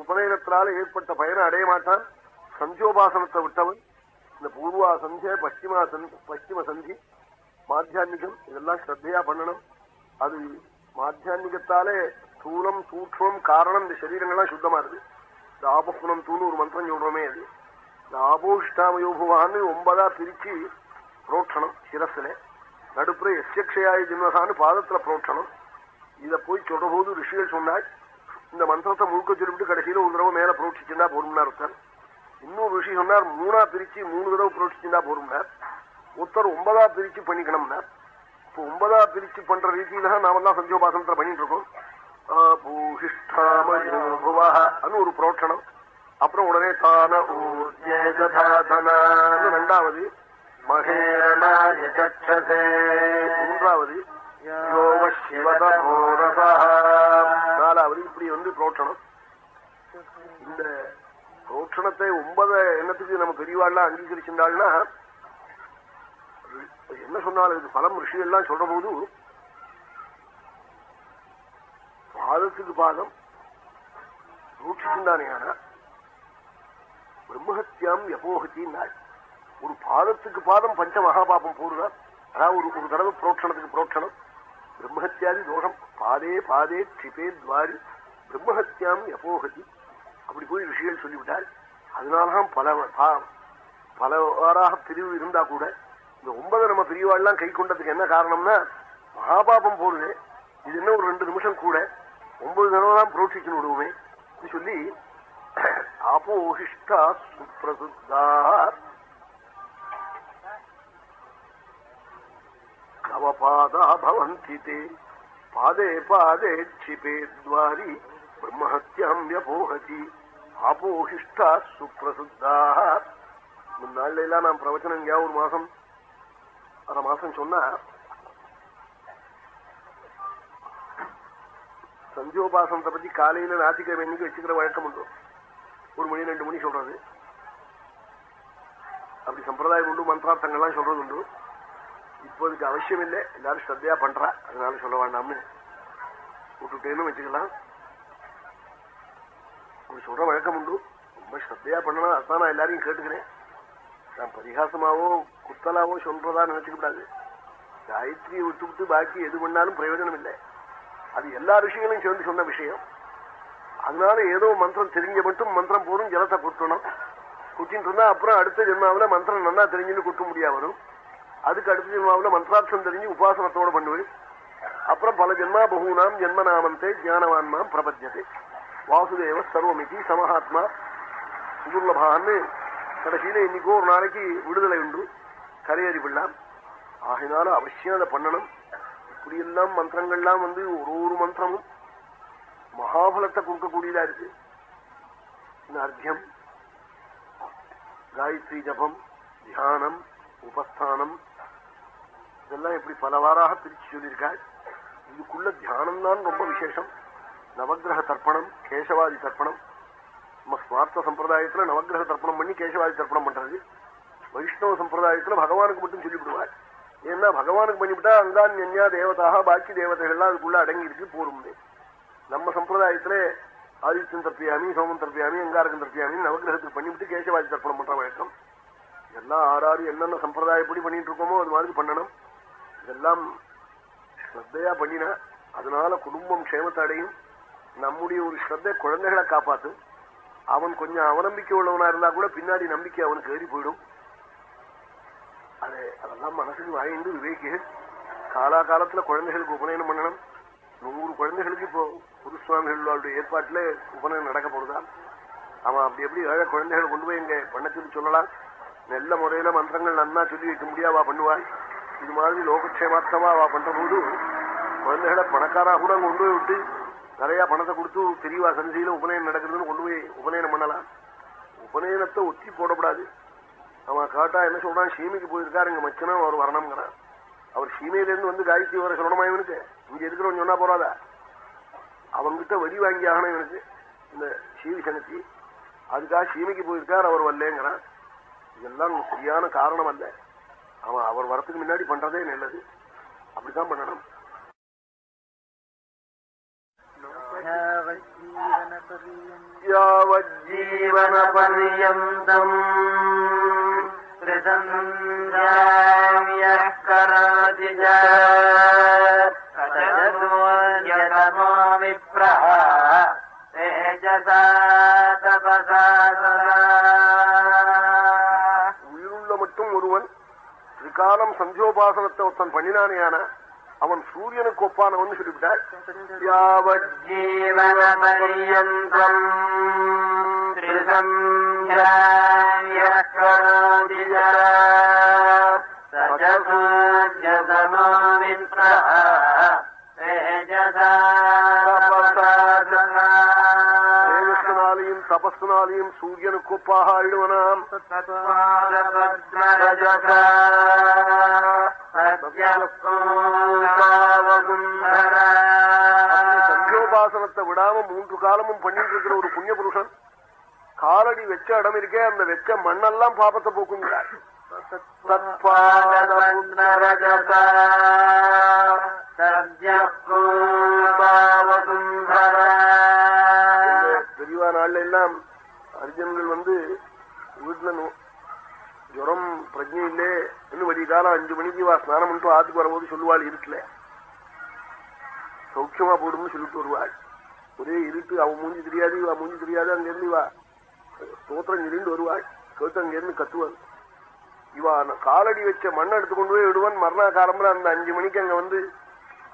உபநயனத்தினால ஏற்பட்ட பயனை அடைய மாட்டான். சந்தியோபாசனத்தை விட்டவன். இந்த பூர்வா சந்திய சந்தி பஷ்டிம சந்தி மாத்தியான்மிகம் இதெல்லாம் ஸ்ரத்தையா பண்ணணும். அது மாத்தியான்மிகத்தாலே ஸ்தூலம் சூக்மம் காரணம் இந்த சரீரங்கள்லாம் சுத்தமா இருக்கு இந்த ஆபகுணம் தூணு ஒரு மந்திரம் சொல்றோமே அது. இந்த ஆபோஷ்டாமயோபுவான்னு ஒன்பதா பிரிச்சு புரோட்சணம் சிரஸ்ல நடுப்புற எஸ்யக்ஷயாய ஜிம்மகான்னு பாதத்துல புரோட்சணம் இதை போய் சொல்ற போது ரிஷிகள் சொன்னாள் இந்த மந்திரத்தை முழுக்க சொல்லிவிட்டு கடைசியில ஒரு தடவை மேல புரோட்சிச்சுன்னா போரும்னா ஒருத்தர். இன்னொரு ரிஷி சொன்னார் மூணா பிரிச்சு மூணு தடவை புரோட்சிச்சுன்னா போரும்னார். ஒருத்தர் ஒன்பதா பிரிச்சு பண்ணிக்கணும்னார். இப்போ ஒன்பதா பிரிச்சு பண்ற ரீதியில தான் நாம தான் சந்தியோபாசனத்துல பண்ணிட்டு இருக்கோம் ஊஹிஷ்டாமயோபுவன்னு ஒரு புரோட்சணம் அப்புறம் உடனே தான ரெண்டாவது மூன்றாவது நாலாவது இப்படி வந்து புரோட்சணம் இந்த புரோட்சணத்தை ஒன்பது எண்ணத்துக்கு நம்ம பெரியவாள்லாம் அங்கீகரிச்சிருந்தாள்னா என்ன சொன்னாலும் இது பலம் ரிஷிகள்லாம் சொல்ற போது பாதத்துக்கு பாதம் ரூட்சிச்சுண்டானே ஆனா பிரம்மஹத்தியாம் யபோகத்தின்னாள் ஒரு பாதத்துக்கு பாதம் பஞ்ச மகாபாபம் போடுறார் அதாவது ஒரு ஒரு தடவை புரோட்சணத்துக்கு புரோட்சணம் பிரம்மஹத்தியாதி தோஷம் பாதே பாதே க்ஷிபே துவாரி பிரம்மஹத்தியாம் யபோகதி அப்படி போய் ரிஷிகள் சொல்லிவிட்டார். அதனாலதான் பல பலவாறாக பிரிவு இருந்தா கூட இந்த ஒன்பது நம்ம பிரிவாள்லாம் கை கொண்டதுக்கு என்ன காரணம்னா மகாபாபம் போடுது இது என்ன ஒரு ரெண்டு நிமிஷம் கூட. ஒன்பது தடவை தான் புரோட்சிச்சு விடுவோமே. சொல்லி ஆபோஹிஷ்டா சுப்பிரசுத்தா கவபாதா பவந்தி தே. பாதே பாதே க்ஷிபே துவாரி. பிரம்மஹத்தியாம் வியபோகதி ஆபோஹிஷ்டா சுப்பிரசுத்தா முன்னாள் எல்லாம் நான் பிரவச்சனம் எங்கேயா ஒரு மாசம் அரை மாசம் சொன்னா சந்தியோபாசனத்தை பத்தி காலையில ஞாயிற்றுக்கிழமை இன்னைக்கு வச்சுக்கிற வழக்கம் உண்டு. ஒரு மணி ரெண்டு மணி சொல்றது. அப்படி சம்பிரதாயம் உண்டு மந்திரார்த்தங்கள்லாம் சொல்றது உண்டு. இப்போதுக்கு அவசியம் இல்லை. எல்லாரும் ஸ்ரத்தையா பண்றா. அதனால சொல்ல வேண்டாம்னு விட்டுட்டேன்னு வச்சுக்கலாம். அப்படி சொல்ற வழக்கம் உண்டு. ரொம்ப ஸ்ரத்தையா பண்ணலாம். அதான் நான் எல்லாரையும் கேட்டுக்கிறேன். நான் பரிகாசமாவோ குத்தலாவோ சொல்றதா நினைச்சுக்கூடாது காயத்ரியை விட்டு விட்டு பாக்கி எது பண்ணாலும் பிரயோஜனம் இல்லை அது எல்லா விஷயங்களையும் சேர்ந்து சொன்ன விஷயம் அதனால ஏதோ மந்திரம் தெரிஞ்ச மட்டும் மந்திரம் போதும் ஜலத்தை குட்டணும் குட்டின்னு இருந்தா அப்புறம் அடுத்த ஜென்மாவில மந்திரம் நல்லா தெரிஞ்சுன்னு குட்ட முடியா வரும் அதுக்கு அடுத்த ஜென்மாவில மந்திராட்சம் தெரிஞ்சு உபாசனத்தோட பண்ணுவேன் அப்புறம் பல ஜென்மா பகுனாம் ஜென்மநாமந்தே ஜானவான்மாம் பிரபத்தியதே வாசுதேவ சர்வமிதி சமஹாத்மா சுதுர்லபான்னு கடைசியில இன்னைக்கோ ஒரு நாளைக்கு விடுதலை உண்டு. கரையறி விடலாம். ஆகினால அவசியம் அதை பண்ணணும். இப்படியெல்லாம் மந்திரங்கள்லாம் வந்து ஒரு ஒரு மந்திரமும் மகாபலத்தை கொடுக்கக்கூடியதா இருக்கு. இந்த அர்த்தியம் காயத்ரி ஜபம் தியானம் உபஸ்தானம். இதெல்லாம் எப்படி பலவாறாக பிரிச்சு சொல்லியிருக்காள் இதுக்குள்ள தியானம் தான் ரொம்ப விசேஷம். நவகிரக தர்ப்பணம் கேசவாதி தர்ப்பணம். நம்ம ஸ்மார்த்த சம்பிரதாயத்துல நவகிரக தர்ப்பணம் பண்ணி கேசவாதி தர்ப்பணம் பண்றது. வைஷ்ணவ சம்பிரதாயத்துல பகவானுக்கு மட்டும் சொல்லிவிடுவார் ஏன்னா பகவானுக்கு பண்ணிவிட்டா அங்கான் என்யா தேவதாக பாக்கி தேவதைகள்லாம் அதுக்குள்ள அடங்கி இருக்கு போரும். நம்ம சம்பிரதாயத்துல ஆதித்யம் தர்ப்பியாமி சோமம் தர்ப்பியாமி அங்காரகம் தர்ப்பியாமி நவகிரகத்துக்கு பண்ணிவிட்டு கேசவாதி தர்ப்பணம் பண்ற வழக்கம். எல்லாம் ஆறாறு என்னென்ன சம்பிரதாயப்படி பண்ணிட்டு இருக்கோமோ அது மாதிரி பண்ணணும். இதெல்லாம் ஸ்ரத்தையா பண்ணினா அதனால குடும்பம் க்ஷேமத்தை அடையும். நம்முடைய ஒரு ஸ்ரத்தை குழந்தைகளை காப்பாற்றும் அவன் கொஞ்சம் அவநம்பிக்கை உள்ளவனா இருந்தா கூட பின்னாடி நம்பிக்கை அவனுக்கு ஏறி போயிடும். அது அதெல்லாம் மனசுக்கு வாய்ந்து விவேக்கு காலா காலத்துல குழந்தைகளுக்கு உபநயனம் பண்ணணும். நூறு குழந்தைகளுக்கு இப்போ புது சுவாமிகளுடைய ஏற்பாட்டுல உபநயனம் நடக்க போறதா? அவன் அப்படி எப்படி ஏழை குழந்தைகள் கொண்டு போய் இங்க பண்ண சொல்லி சொல்லலாம்? நல்ல முறையில மந்திரங்கள் நன்னா சொல்லி வைக்க முடியாவா பண்ணுவாள் இது மாதிரி லோகக்ஷேமார்த்தமா அவ பண்ற போது குழந்தைகளை பணக்காரா கூட கொண்டு போய் விட்டு நிறைய பணத்தை கொடுத்து பெரியவா சந்தியில உபநயனம் நடக்குதுன்னு கொண்டு போய் உபநயனம் பண்ணலாம். உபநயனத்தை ஒத்தி போடக்கூடாது அவன் காட்டா என்ன சொல்றான்? சீமைக்கு போயிருக்காரு இங்க மச்சனும் அவர் வரணுங்கிறான் அவர் ஷீமையிலேருந்து வந்து காயத்ரி வர சொல்லணுமா இவனுக்கு? இங்க இருக்கிறவன் சொன்னா போறாதா? அவங்கிட்ட வரி வாங்கி ஆகணும் இவனுக்கு இந்த சீவி சனத்தி அதுக்காக சீமைக்கு போயிருக்கார் அவர் வரலங்கிறான். இதெல்லாம் சரியான காரணம் அல்ல. அவன் அவர் வரத்துக்கு முன்னாடி பண்றதே நல்லது. அப்படித்தான் பண்ணணும். ஜீவன பர்யந்தம் கராதி விப்ரஹ தேஜசா தபசா உயிருள்ள மட்டும் ஒருவன் திரிகாலம் சந்தியோபாசனத்தை ஒருத்தன் பண்ணினானேயான அவன் சூரியனுக்கு ஒப்பானவன் சொல்லிவிட்டார். யாவத் ஜீவன பர்யந்தம் தபஸ்னாலையும் சூரியனுக்கு ஒப்பாக ஆயிடுவனாம் சந்தியோபாசனத்தை விடாம மூன்று காலமும் பண்ணிட்டு இருக்கிற ஒரு புண்ணிய புருஷன் காலடி வச்ச இடம் இருக்கே அந்த வச்ச மண்ணெல்லாம் பாபத்தை போக்குங்கிறார். பெரியவா நாள்ல எல்லாம் அர்ஜுனங்கள் வந்து வீட்டுல ஜுரம் பிரஜை இல்லே இன்னும் வழி காலம் அஞ்சு மணிக்கு வா ஸ்நானம் பண்ணிட்டு ஆத்துக்கு வரும்போது சொல்லுவாள் இருட்டுல சௌக்கியமா போடும்னு சொல்லிட்டு வருவாள் ஒரே இருட்டு அவன் மூஞ்சி தெரியாது இவா மூஞ்சி தெரியாது அங்கிருந்து இவா வா ஸ்தோத்திரம் இருந்து வருவாள் கேட்டு அங்கிருந்து கத்துவாள் இவா காலடி வச்ச மண்ணை எடுத்து கொண்டு போய் விடுவான் மறுநா காலம்புல அந்த அஞ்சு மணிக்கு அங்க வந்து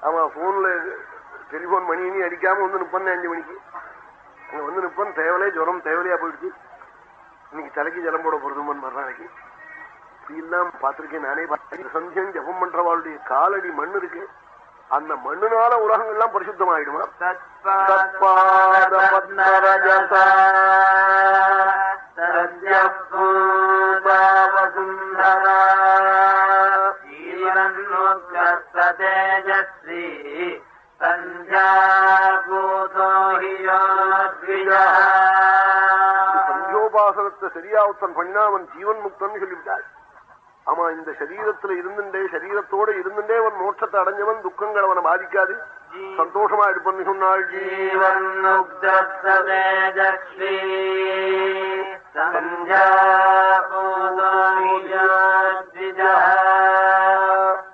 அவன் போன்ல டெலிபோன் மணினி அடிக்காம வந்து நிப்பான் அஞ்சு மணிக்கு அங்க வந்து நிப்பான் தேவலே ஜுரம் தேவலையா போயிடுச்சு இன்னைக்கு தலைக்கு ஜலம் போட போறதுமன் மறுநாளைக்கு இப்படியெல்லாம் பார்த்திருக்கேன். நானே. சந்தியம் ஜபம் பண்றவாளுடைய காலடி மண் இருக்கு. அந்த மண்ணுனால உலகங்கள்லாம் பரிசுத்தமாயிடுமா? தேஜஸ்ரீ சஞ்சாபூதோ சந்தியோபாசனத்தை சரியா ஒருத்தன் பண்ணினா அவன் ஜீவன் முக்தன் சொல்லிவிட்டாள். ஆமா இந்த சரீரத்துல இருந்துட்டே சரீரத்தோட இருந்துட்டே அவன் மோட்சத்தை அடைஞ்சவன் துக்கங்கள் அவனை பாதிக்காது சந்தோஷமா இருப்பன்னு சொன்னாள் ஜீவன் ஜீவன்முக்தேஜஸ்ரீ சஞ்சாபூதோ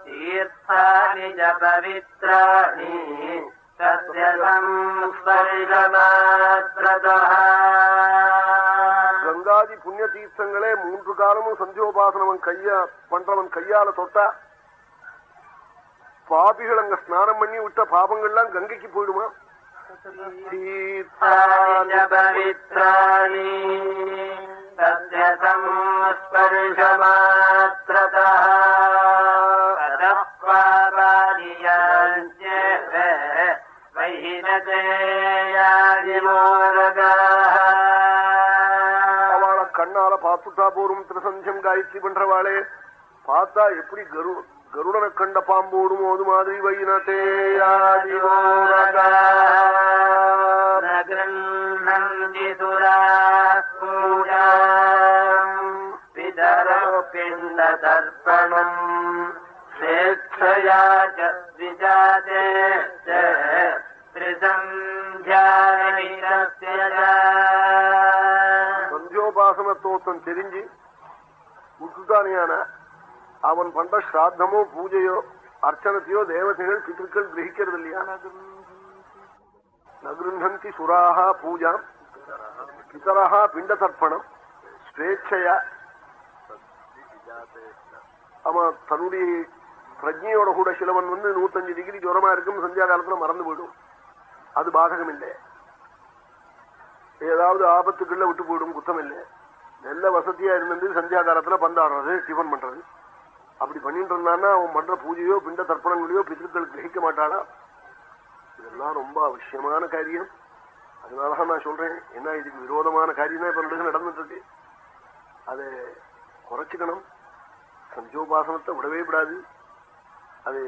தீர்த்தானி ஜ பவித்ராணி தஸ்ய சம்ஸ்பர்ஷமாத்ரதः கங்காதி புண்ணிய தீர்த்தங்களே மூன்று காலமும் சந்தியோபாசனவன் கையா பண்றவன் கையால தொட்டா பாபிகள் அங்க ஸ்நானம் பண்ணி விட்ட பாபங்கள்லாம் கங்கைக்கு போயிடுமா? பவித்ராணி. சாப்பிட்டா போரும் திருசந்தியம் காயத்ரி பண்றவாளே பார்த்தா எப்படி கரு கருடனை கண்ட பாம்போடும் அது மாதிரி வைனதேயாதிரோணம் ஸ்வேச்சயாஜே திருசந்தியா உபாசனத்தோத்தம் தெரிஞ்சு முத்துத்தானியான அவன் பண்ற ஸ்ராத்தமோ பூஜையோ அர்ச்சனத்தையோ தேவதைகள் பித்திருக்கள் கிரகிக்கிறது இல்லையா நகிருந்தி சுராகா பூஜாம். பிதரஹா பிண்ட தர்ப்பணம் ஸ்வேச்சையா ஆமா தன்னுடைய பிரஜையோட கூட சிலவன் வந்து நூத்தஞ்சு டிகிரி ஜுரமா இருக்கும் சந்தியா காலத்துல மறந்து போயிடும். அது பாதகம் இல்லை ஏதாவது ஆபத்துக்குள்ள விட்டு போயிடும் குத்தம் இல்லை. நல்ல வசதியா இருந்தது சந்தியா காலத்துல பந்தாடுறது டிஃபன் பண்றது. அப்படி பண்ணிட்டு இருந்தான்னா அவன் பண்ற பூஜையோ பிண்ட தர்ப்பணங்களையோ பித்திருக்கள் கிரகிக்க மாட்டாளா இதெல்லாம் ரொம்ப அவசியமான காரியம். அதனாலதான் நான் சொல்றேன் என்ன இதுக்கு விரோதமான காரியம் தான் இப்ப ரெண்டு நடந்துட்டு இருக்கு அதை குறைச்சிக்கணும். சந்தியோபாசனத்தை விடவே விடாது. அது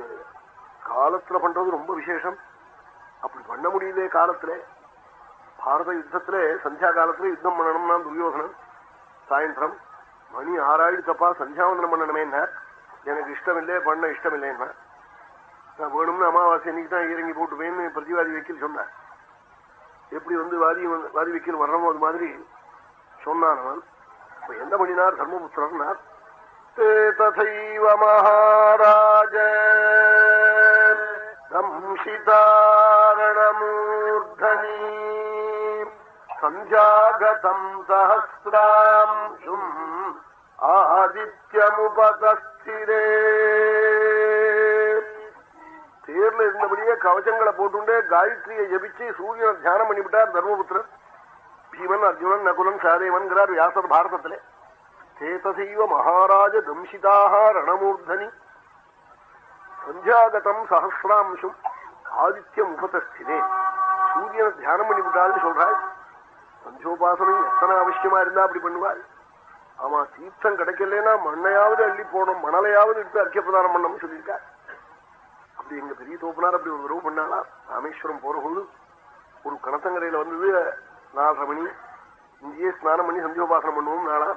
காலத்துல பண்றது ரொம்ப விசேஷம். அப்படி பண்ண முடியல காலத்துல. பாரத யுத்தத்துல சந்தியா காலத்துல யுத்தம் பண்ணணும்னா துரியோகனம் சாயந்தரம். மணி ஆறாயிரத்தப்பா சந்தியாவந்தனம் பண்ணணுமே எனக்கு இஷ்டம் இல்லை பண்ண இஷ்டம் இல்லைன்னா நான் வேணும்னு அமாவாசை இன்னைக்கு தான் இறங்கி போட்டுவேன்னு பிரதிவாதி வைக்கல் சொன்னார். எப்படி வந்து வாதி வந்து- வாதி வைக்கல் வர்றமோ அது மாதிரி சொன்னான் இப்ப எந்த மணினார் தர்மபுத்திரர்னார் ததைவ மகாராஜ தம்சிதாரணமூர்தனி சஞ்சாகதம் சஹசிராம்சும் ஆதித்யமுபதஸ்திரே தேர்ல இருந்தபடியே கவச்சங்களை போட்டுண்டே காயத்ரியை ஜபிச்சு சூரியனை தியானம் பண்ணிவிட்டார் தர்மபுத்திரன் பீமன் அர்ஜுனன் நகுலன் சாதேவன்கிறார் வியாசர் பாரதத்திலே சேதசைவ மகாராஜ தம்சிதாக ரணமூர்தனி சந்தியாகதம் சஹசிராம்சும் ஆதித்யம் உபதஸ்தினே சூரியனை தியானம் பண்ணிவிட்டாள்னு சொல்றாள் பஞ்சோபாசனம் எத்தனை அவசியமா இருந்தா அப்படி பண்ணுவாள் ஆமா தீர்த்தம் கிடைக்கலன்னா மண்ணையாவது அள்ளி போனோம் மணலையாவது எடுத்து அர்க்கிய பிரதானம் பண்ணணும்னு அப்படி எங்க பெரிய தோப்பினார் அப்படி ஒரு உறவு பண்ணாளா ராமேஸ்வரம் போறபோது ஒரு கணத்தங்கரையில வந்தது நாலரை மணி இங்கேயே ஸ்நானம் பண்ணி சந்தியோபாசனம் பண்ணுவோம் நாளா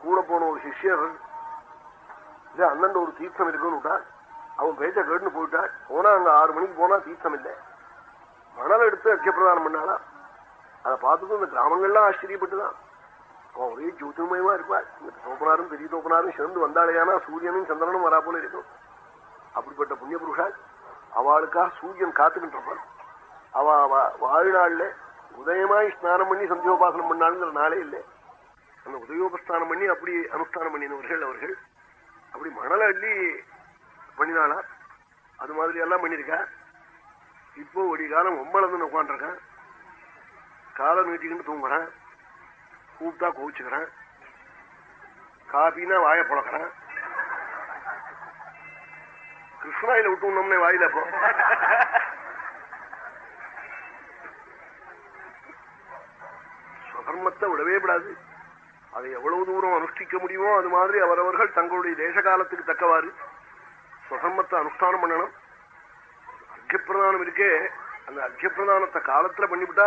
கூட போன ஒரு சிஷ்யர். இல்ல அண்ணன் ஒரு தீர்த்தம் இருக்குன்னு விட்டா அவன் பேச்ச கேட்டுன்னு போயிட்டான் போனா அங்க ஆறு மணிக்கு போனா தீர்த்தம் இல்லை. மணல் எடுத்து அர்க்கிய பிரதானம் பண்ணாளா அதை பார்த்ததும் இந்த கிராமங்கள்லாம் ஆச்சரியப்பட்டுதான். அவன் ஒரே ஜோதிர்மயமா இருப்பாள் இந்த தோப்பனாரும் பெரிய தோப்பனாரும் சேர்ந்து வந்தாலேயானா சூரியனும் சந்திரனும் வரா போல இருக்கும். அப்படிப்பட்ட புண்ணிய புருஷாள் அவளுக்கா சூரியன் காத்துக்கிட்டு அவ வா- வாழ்நாள்ல உதயமாய் ஸ்நானம் பண்ணி சந்தியோபாசனம் பண்ணாளுங்கிற நாளே இல்லை. அந்த உதயோபஸ்தானம் பண்ணி அப்படி அனுஷ்டானம் பண்ணினவர்கள் அவர்கள். அப்படி மணல அள்ளி பண்ணினாளா அது மாதிரி எல்லாம் பண்ணியிருக்கா. இப்போ ஒரு காலம் ஒம்பளந்து உட்காந்துருக்கான் காலை நீட்டிக்கிட்டு தூங்குறான். கூப்பிட்டா கோவிச்சுக்கிறான். காபின்னா வாய புழக்கிறான். கிருஷ்ணாயில விட்டு வாயில போ. சுதர்மத்தை விடவே விடாது அதை எவ்வளவு தூரம் அனுஷ்டிக்க முடியுமோ அது மாதிரி அவரவர்கள் தங்களுடைய தேச காலத்துக்கு தக்கவாறு சுதர்மத்தை அனுஷ்டானம் பண்ணணும். அர்க்கியப்பிரதானம் இருக்கே. அந்த அர்க்கியப்பிரதானத்தை காலத்துல பண்ணிவிட்டா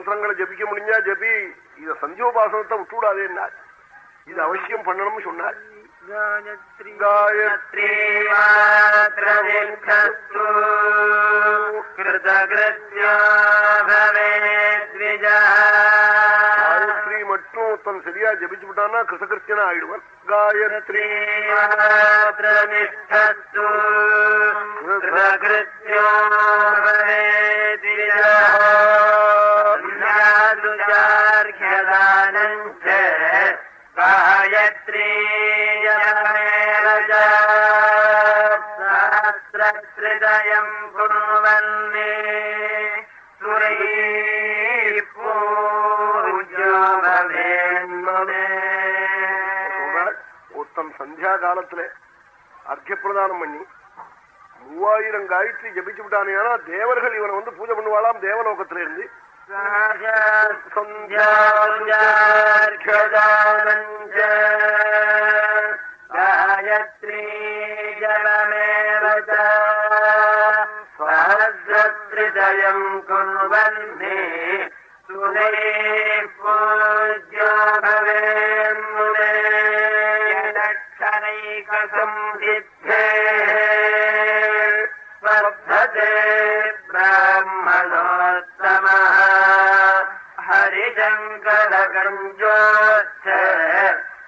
மந்திரங்களை ஜபிக்க முடிஞ்சா ஜபி. இத சந்தியோபாசனத்தை விட்டுவிடாதே என்னார். இது அவசியம் பண்ணணும்னு சொன்னார். கிருதகிருத்யா சுவாமி மட்டும் தன் சரியா ஜபிச்சு விட்டான்னா கிருஷ்ணகிருஷ்ணன் ஆயிடுவான் காயத்ரி காயத்ரீ சஹசிரதயம் குருவன்னே சுரை போ ஒருத்தன் சந்தியா காலத்துல அர்க்க பிரதானம் பண்ணி மூவாயிரம் காயத்ரி ஜபிச்சு விட்டானேனா தேவர்கள் இவனை வந்து பூஜை பண்ணுவாளாம் தேவலோகத்துல இருந்து காயத்ரி ஜபமேவதா சஹசிரத்ரிதயம் குர்வன்னே च सहस्रत्रिदयम् कुर्वन्ने सुनैः पूज्यो भवेन्मुने यदक्षरैकसंसिद्धे वर्धते ब्राह्मणोत्तमः हरिशङ्करकञ्जोच्च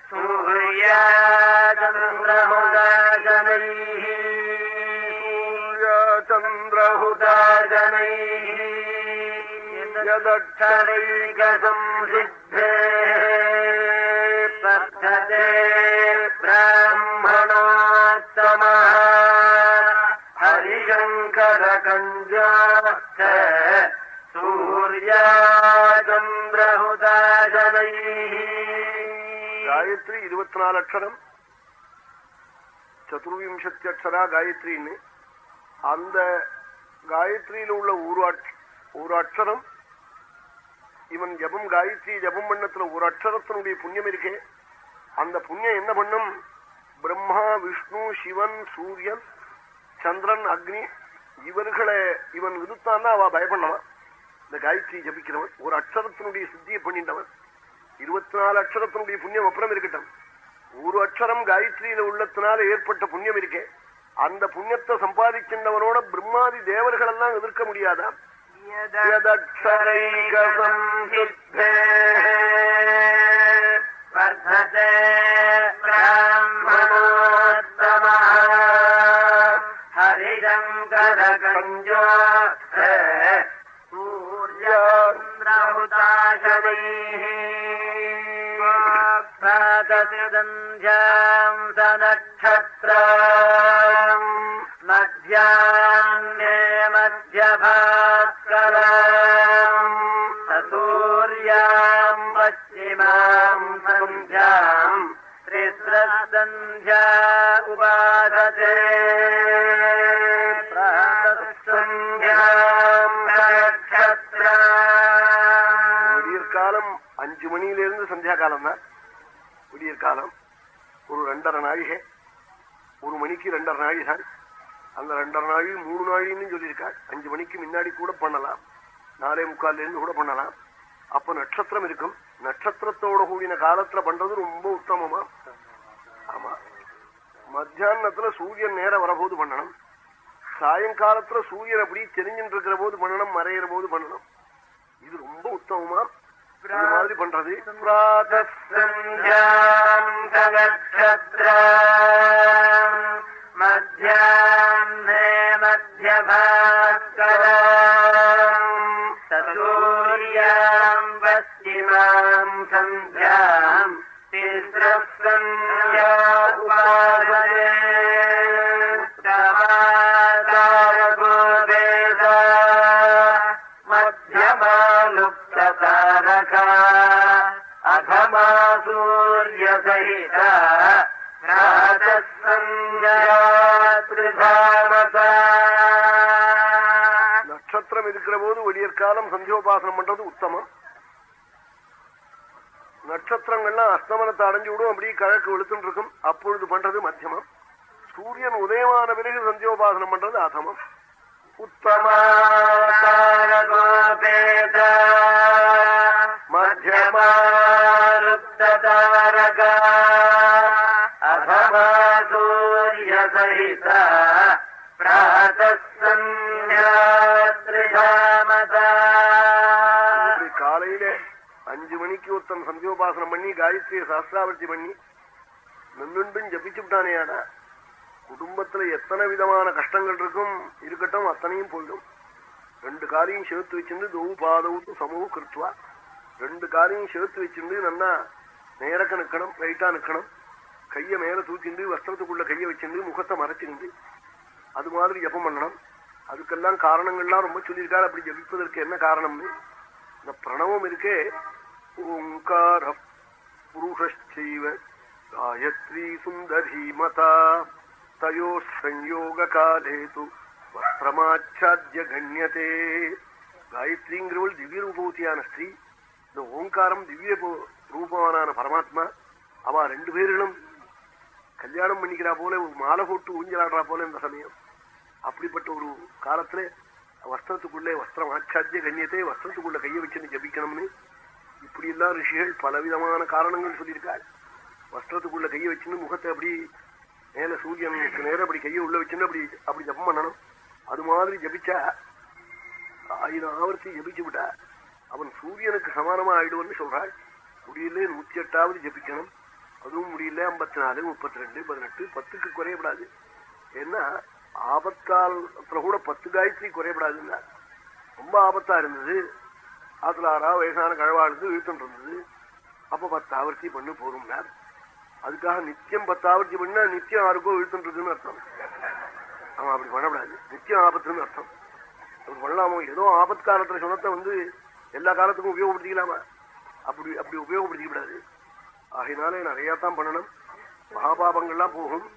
सूर्याचन्द्रमुदाजनैः चन्द्रहुदाजनैः यदक्षरैकसंसिद्धे वर्धते ब्राह्मणोत्तमः हरिशङ्करकञ्जोच्च सूर्याचन्द्रहुदाजनैः காயத்ரி இருபத்தி நாலு அக்ஷரம் சதுர்விம்சத்தி அக்ஷரா காயத்ரின்னு அந்த காயத்ரியில உள்ள ஒரு அக்ஷ- ஒரு அக்ஷரம் இவன் ஜபம் காயத்ரி ஜபம் பண்ணத்துல ஒரு அக்ஷரத்தினுடைய புண்ணியம் இருக்கே. அந்த புண்ணியம் என்ன பண்ணும்? பிரம்மா விஷ்ணு சிவன் சூரியன் சந்திரன் அக்னி இவர்களை இவன் விருத்தான்னா அவ பயப்படவன் இந்த காயத்ரி ஜபிக்கிறவன் ஒரு அக்ஷரத்தினுடைய சித்தியை பண்ணிட்டவன். இருபத்தி நாலு அக்ஷரத்தினுடைய புண்ணியம் அப்புறம் இருக்கட்டும். ஒரு அக்ஷரம் காயத்ரியில உள்ளத்தினால ஏற்பட்ட புண்ணியம் இருக்கே. அந்த புண்ணியத்தை சம்பாதிக்கின்றவனோட பிரம்மாதி தேவர்களெல்லாம் எதிர்க்க முடியாதான் यदक्षरैकसम् सिद्धे वर्धते ब्राह्मणोत्तमः हरिरङ्गदकञ्जो सूर्यान्द्रहुताशनैः पादतिदन्ध्याम् स नक्षत्राम् मध्याह्ने मध्यभास्कराम् सूर्याम् पश्चिमाम् सन्ध्याम् त्रिस्रसन्ध्या उपासते। மணியிலிருந்து காலம். தான் விடியற் காலம். ஒரு ரெண்டரை நாழிகை. ஒரு மணிக்கு ரெண்டரை நாழி தான். அந்த ரெண்டரை நாழி மூணு நாழின்னு சொல்லியிருக்காள் அஞ்சு மணிக்கு முன்னாடி கூட பண்ணலாம். நாலே முக்கால்ல இருந்து கூட பண்ணலாம். அப்ப நட்சத்திரம் இருக்கும். நட்சத்திரத்தோட கூடின காலத்துல பண்றது ரொம்ப உத்தமமா? ஆமா. மத்தியானத்துல சூரியன் நேரம் வரபோது பண்ணணும். சாயங்காலத்துல சூரியன் அப்படி தெரிஞ்சுட்டு இருக்கிற போது பண்ணணும் மறையிற போது பண்ணணும். இது ரொம்ப உத்தமமா? இந்த மாதிரி பண்றது மத்தியாந்தே மத்தியபாஸ்கர சூரியாம் பஸ்திமாம் சந்தியாம் திஸ்ரஸ்தன்யா உபாசதே காலம் சந்தியோபாசனம் பண்றது உத்தமம். நட்சத்திரங்கள்லாம் அஸ்தமனத்தை அடைஞ்சு விடும் அப்படியே கிழக்கு வெளுத்துட்டு இருக்கும். அப்பொழுது பண்றது மத்தியமம். சூரியன் உதயமான பிறகு சந்தியோபாசனம் பண்றது அதமம் உத்தம மத்தியமாருத்தாரக காலையில அஞ்சு மணிக்கு ஒருத்தன் சந்தியோபாசனம் பண்ணி காயத்ரியை சாஸ்திராவர்த்தி பண்ணி நின்றுண்டும் ஜபிச்சு விட்டானேயாடா குடும்பத்துல எத்தனை விதமான கஷ்டங்கள் இருக்கும் இருக்கட்டும் அத்தனையும் போயிடும். ரெண்டு காரையும் சேர்த்து வச்சிருந்து தௌ பாதவுத்து சமூக கிருத்துவா ரெண்டு காரையும் சேர்த்து வச்சிருந்து நல்லா நேரக்க நிக்கணும் ரைட்டா நிக்கணும் கையை மேல தூக்கிண்டு வஸ்திரத்துக்குள்ள கையை வச்சிருந்து முகத்தை மறைச்சிருந்து அது மாதிரி ஜபம் பண்ணணும். அதுக்கெல்லாம் காரணங்கள்லாம் ரொம்ப சொல்லியிருக்காரு. அப்படி ஜபிப்பதற்கு என்ன காரணம்னு? இந்த பிரணவம் இருக்கே. ஓங்கார புருஷைவ காயத்ரி சுந்தரி மதா தயோ சயோக காலே து வஸ்திரமாச்சாத்திய கண்யத்தே காயத்ரிங்கிறவள் திவ்ய ரூபவதியான ஸ்ரீ இந்த ஓங்காரம் திவ்ய பு- ரூபவானான பரமாத்மா. அவ ரெண்டு பேர்களும் கல்யாணம் பண்ணிக்கிறா போல ஒரு மாலை போட்டு ஊஞ்சலாடுறா போல இந்த சமயம். அப்படிப்பட்ட ஒரு காலத்துல வஸ்திரத்துக்குள்ளே வஸ்திரம் ஆச்சாத்திய கண்ணியத்தை வஸ்திரத்துக்குள்ள கையை வச்சுன்னு ஜபிக்கணும்னு இப்படி எல்லாம் ரிஷிகள் பலவிதமான காரணங்கள் சொல்லியிருக்காள் வஸ்திரத்துக்குள்ள கையை வச்சுன்னு முகத்தை அப்படி மேல சூரியனுக்கு நேரம் அப்படி கையை உள்ள வச்சுன்னு அப்படி அப்படி ஜபம் பண்ணணும். அது மாதிரி ஜபிச்சா ஆயிரம் ஆவர்த்தி ஜபிச்சு விட்டா அவன் சூரியனுக்கு சமானமா ஆயிடுவன்னு சொல்றாள் முடியல நூத்தி எட்டாவது ஜபிக்கணும். அதுவும் முடியல ஐம்பத்தி நாலு முப்பத்தி ரெண்டு பதினெட்டு பத்துக்கு குறையப்படாது. ஏன்னா ஆபத்தால் கூட பத்து காயத்ரி குறையப்படாதுன்னா ரொம்ப ஆபத்தா இருந்தது. ஆத்துல ஆறா வயசான கழவாளுக்கு இழுத்துட்டு இருந்தது. அப்ப பத்தாவர்த்தி பண்ணு போறோம்னார் அதுக்காக நித்தியம் பத்தாவர்த்தி பண்ணா நித்தியம் யாருக்கோ இழுத்துட்டு இருக்குன்னு அர்த்தம். அவன் அப்படி பண்ணக்கூடாது நித்தியம் ஆபத்துன்னு அர்த்தம். அப்படி பண்ணலாமோ? ஏதோ ஆபத்து காலத்துல சொன்னத்தை வந்து எல்லா காலத்துக்கும் உபயோகப்படுத்திக்கலாமா? அப்படி அப்படி உபயோகப்படுத்திக்க கூடாது. ஆகையினாலே நிறைய தான் பண்ணணும். மகாபாபங்கள்லாம் போகும்.